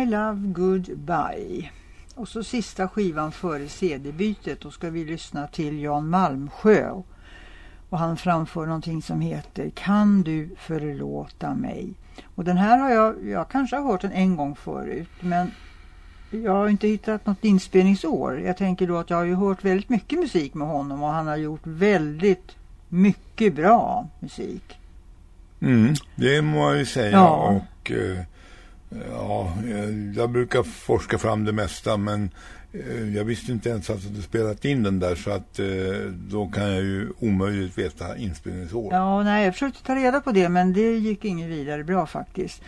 My Love, Goodbye. Och så sista skivan före CD-bytet. Då ska vi lyssna till Jan Malmsjö. Och han framför någonting som heter Kan du förlåta mig? Och den här har jag, jag kanske har hört den en gång förut. Men jag har inte hittat något inspelningsår. Jag tänker då att jag har ju hört väldigt mycket musik med honom. Och han har gjort väldigt mycket bra musik. Mm, det må jag ju säga. Ja. Och eh, Ja, eh, jag brukar forska fram det mesta men eh, jag visste inte ens att du spelat in den där så att eh, då kan jag ju omöjligt veta inspelningsår. Ja, nej, jag försökte ta reda på det men det gick inget vidare bra faktiskt.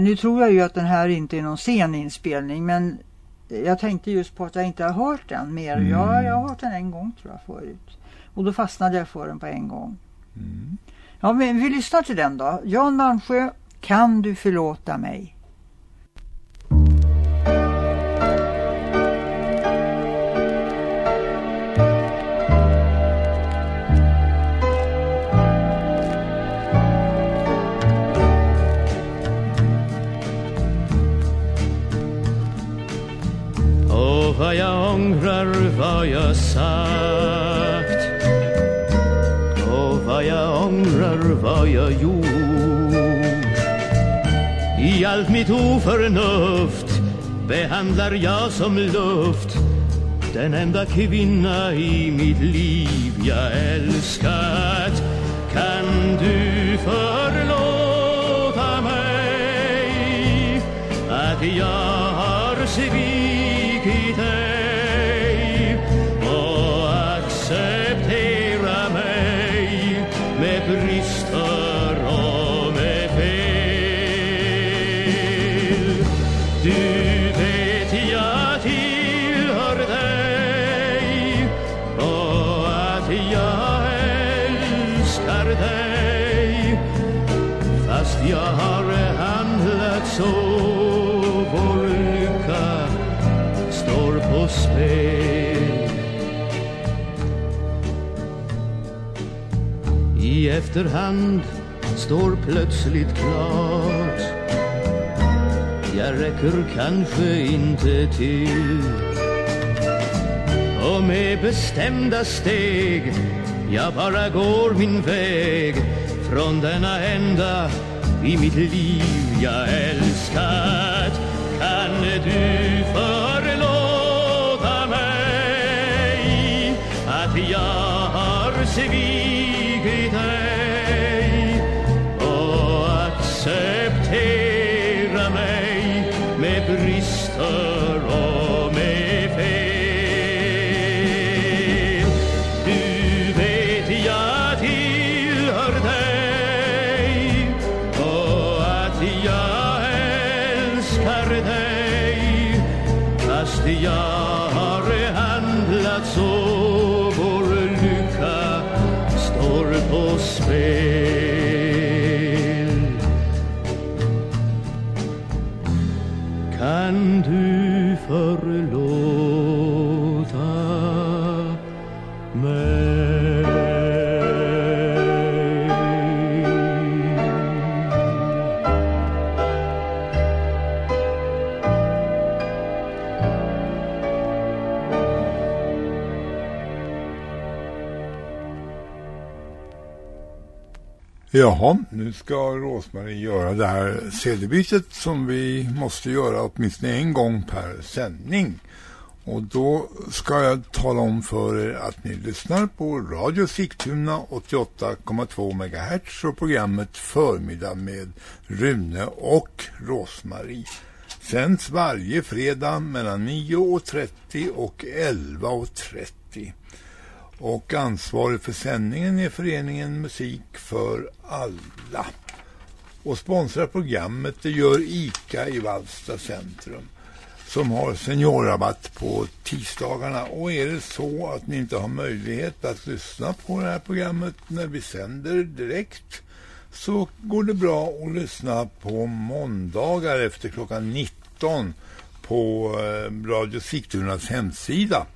Nu tror jag ju att den här inte är någon sen inspelning men jag tänkte just på att jag inte har hört den mer. Mm. Ja, jag har hört den en gång tror jag förut. Och då fastnade jag för den på en gång. Mm. Ja, men vi lyssnar till den då. Jan Malmsjö, Kan du förlåta mig? Jag sagt. Åh, vad jag ångrar vad jag gjort. I allt mitt oförnuft behandlar jag som luft den enda kvinna i mitt liv jag älskat. Kan du förlåta mig att jag har svikit? Efterhand står plötsligt klart. Jag räcker kanske inte till. Och med bestämda steg jag bara går min väg. Från denna enda i mitt liv jag älskat. Kan du förlåta mig att jag har svikit Jaha, nu ska Rosmarie göra det här CD-bytet som vi måste göra åtminstone en gång per sändning. Och då ska jag tala om för er att ni lyssnar på Radio Sigtuna 88,2 MHz och programmet Förmiddag med Rune och Rosmarie. Sänds varje fredag mellan 9.30 och 11.30. Och ansvarig för sändningen är föreningen Musik för alla. Och sponsrar programmet det gör ICA i Valsta centrum som har seniorrabatt på tisdagarna. Och är det så att ni inte har möjlighet att lyssna på det här programmet när vi sänder direkt så går det bra att lyssna på måndagar efter klockan 19 på eh, Radio Sigtunas hemsida.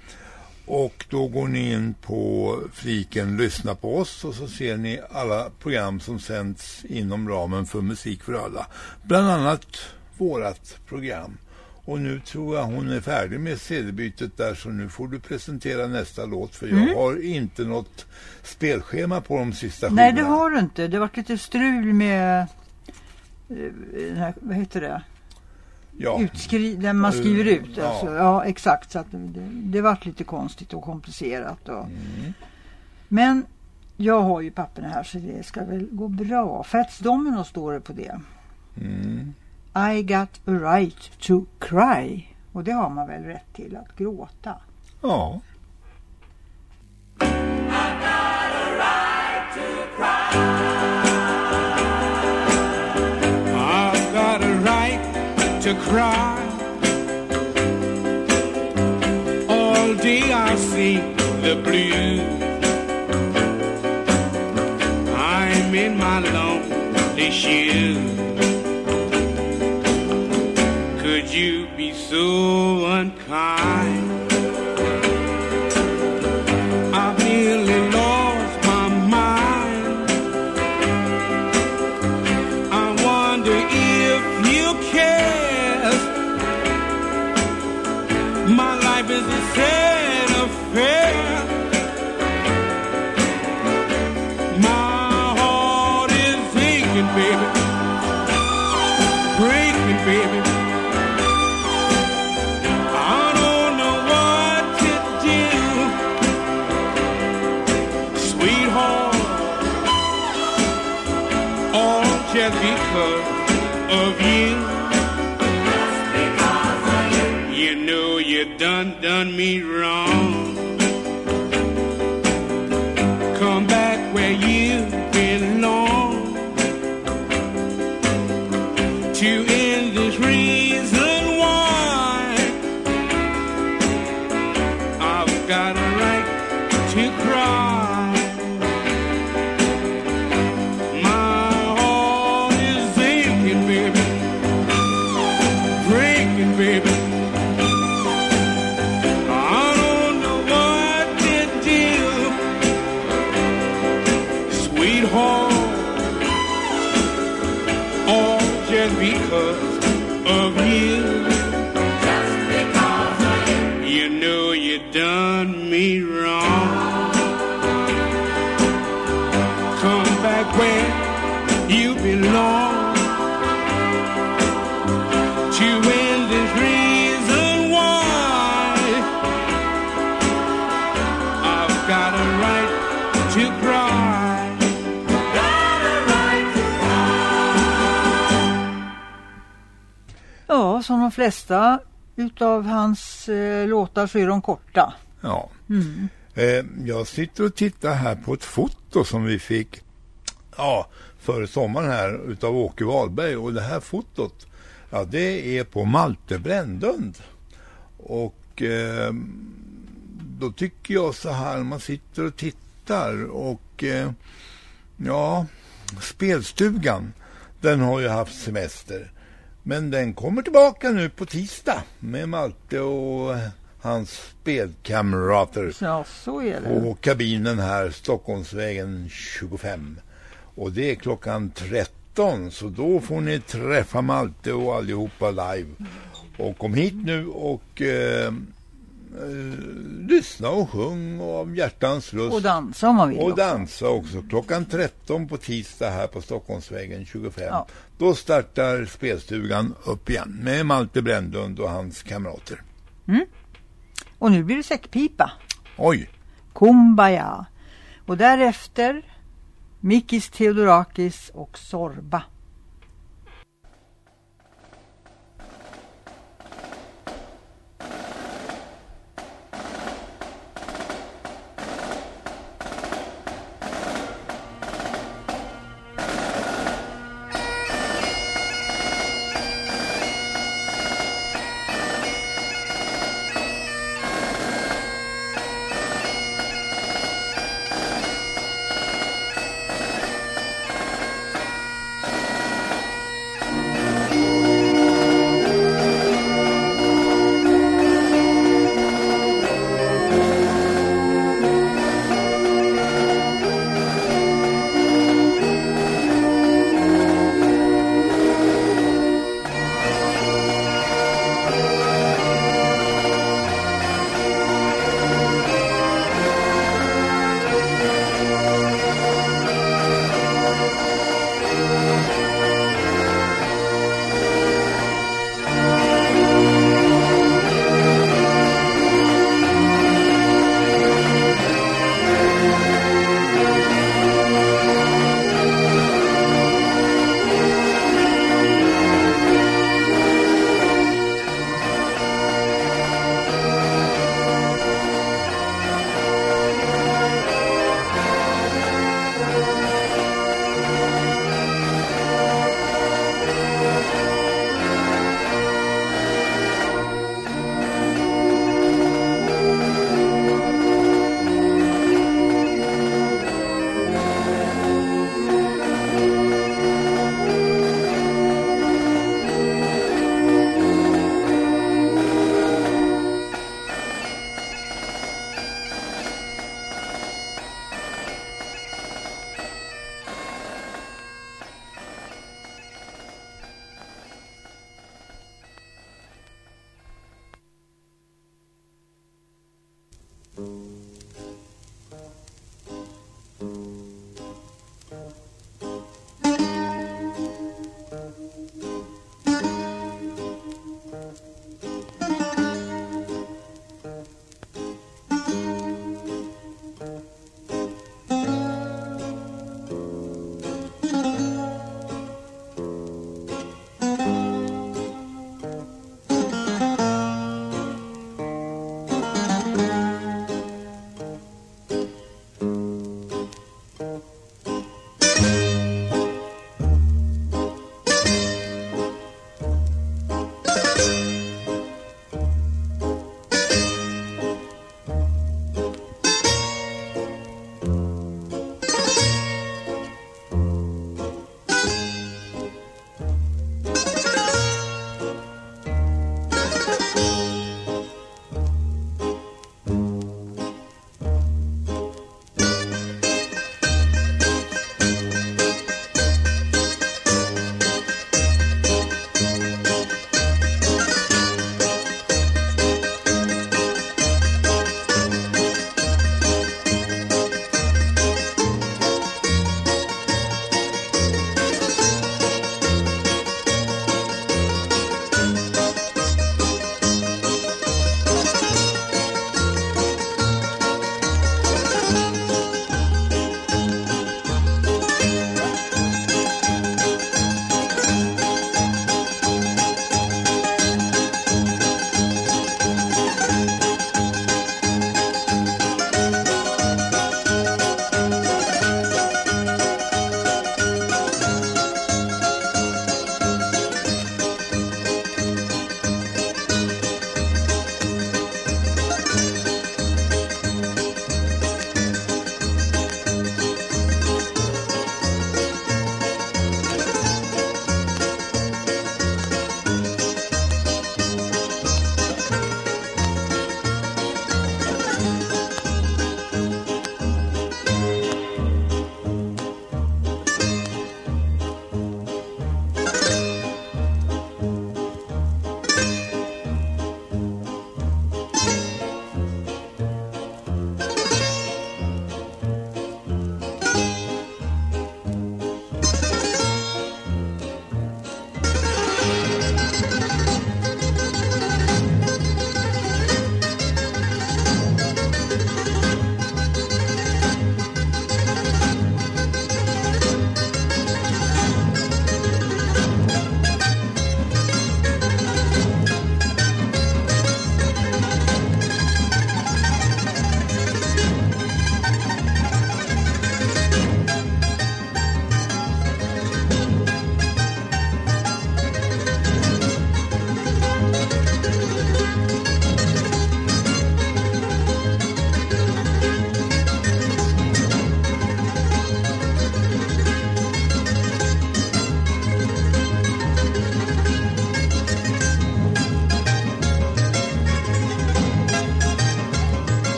Och då går ni in på fliken Lyssna på oss och så ser ni alla program som sänds inom ramen för Musik för alla. Bland annat vårat program. Och nu tror jag hon är färdig med CD-bytet där så nu får du presentera nästa låt för jag Mm. har inte något spelschema på de sista skivorna. Nej, det har du inte. Det har varit lite strul med... eh, Den här, vad heter det? Ja. Utskri där man skriver Eh, ut. ja. Alltså, ja, exakt. Så att det, det varit lite konstigt och komplicerat. Och. Mm. Men jag har ju papperna här så det ska väl gå bra. Fats står det på det. Mm. I got a right to cry. Och det har man väl rätt till, att gråta. Ja. Cry. All day I sing the blues. I'm in my lonely shoes. Could you be so unkind? Done me wrong. Ja, som de flesta utav hans eh, låtar så är de korta. Ja. Mm. Eh, jag sitter och tittar här på ett foto som vi fick ja, före sommaren här utav Åke Wahlberg och det här fotot ja, det är på Malte Brändund. Och eh, då tycker jag så här, man sitter och tittar och eh, ja, spelstugan den har ju haft semester. Men den kommer tillbaka nu på tisdag med Malte och hans spelkamrater. Ja, så är det. På kabinen här, Stockholmsvägen 25. Och det är klockan 13 så då får ni träffa Malte och allihopa live. Och kom hit nu och eh, lyssna och sjung och av hjärtans lust. Och dansa om man vill Och också. dansa också. Klockan 13 på tisdag här på Stockholmsvägen 25. Ja. Då startar spelstugan upp igen med Malte Brändlund och hans kamrater. Mm. Och nu blir det säckpipa. Oj! Kumbaya. Och därefter Mikis Theodorakis och Sorba.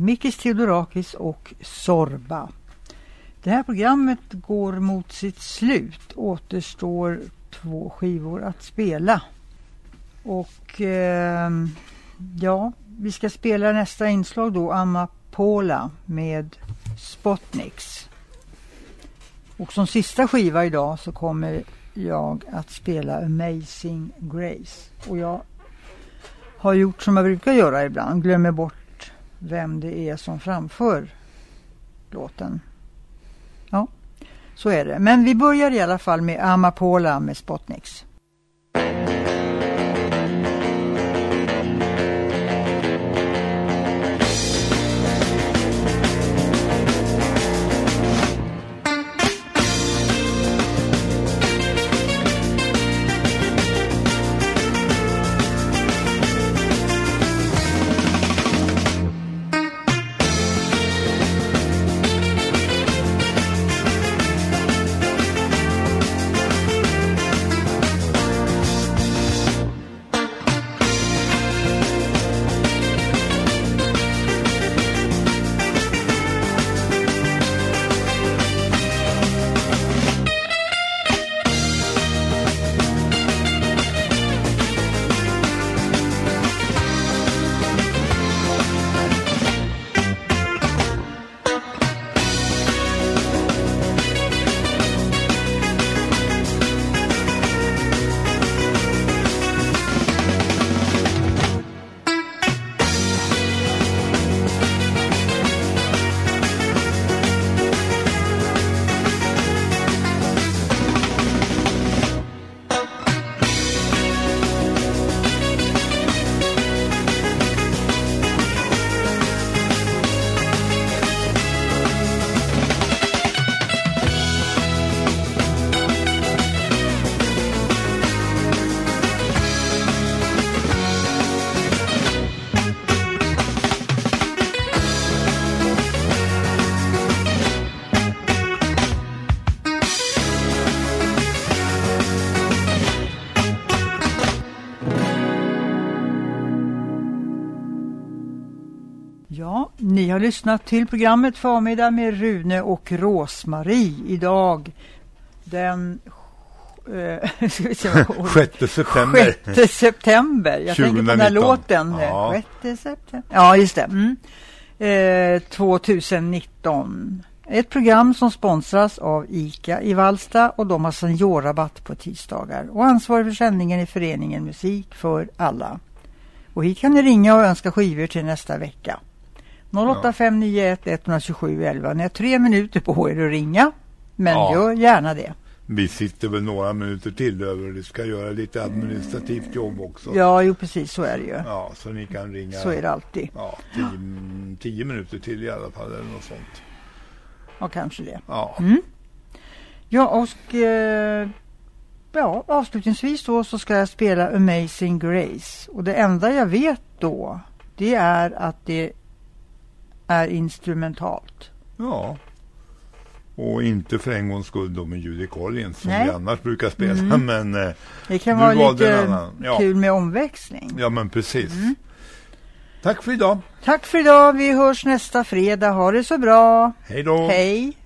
Mikis Theodorakis och Sorba. Det här programmet går mot sitt slut. Återstår två skivor att spela. Och eh, ja, vi ska spela nästa inslag då, Amapola med Spotniks. Och som sista skiva idag så kommer jag att spela Amazing Grace. Och jag har gjort som jag brukar göra ibland, glömmer bort vem det är som framför låten. Ja, så är det. Men vi börjar i alla fall med Amapola med Spotniks. Ni har lyssnat till programmet Förmiddag med Rune och Rosmarie. Idag den eh, ska vi se vad- 6 september. 6 september. Jag tänker på den här 2019. låten. Ja. 6 september. Ja, just det. Mm. Eh, 2019. Ett program som sponsras av ICA i Valsta och de har seniorrabatt på tisdagar. Och ansvarig för sändningen är föreningen Musik för alla. Och hit kan ni ringa och önska skivor till nästa vecka. 08591 127 11. Ni har tre minuter på er att ringa. Men Ja. gör gärna det. Vi sitter väl några minuter till över. Det ska göra lite administrativt jobb också. Ja, jo precis så är det ju. Ja, så ni kan ringa. Så är det alltid. Ja, tio, tio minuter till i alla fall eller något sånt. Ja, kanske det. Ja. Mm. Ja, och eh, ja, avslutningsvis då så ska jag spela Amazing Grace. Och det enda jag vet då, det är att det är instrumentalt. Ja. Och inte för en gångs skull då med Judy Collins som Nej. vi annars brukar spela. Mm. Men eh, Det kan vara lite. Ja. kul med omväxling. Ja, men precis. Mm. Tack för idag. Tack för idag. Vi hörs nästa fredag. Ha det så bra. Hej då. Hej.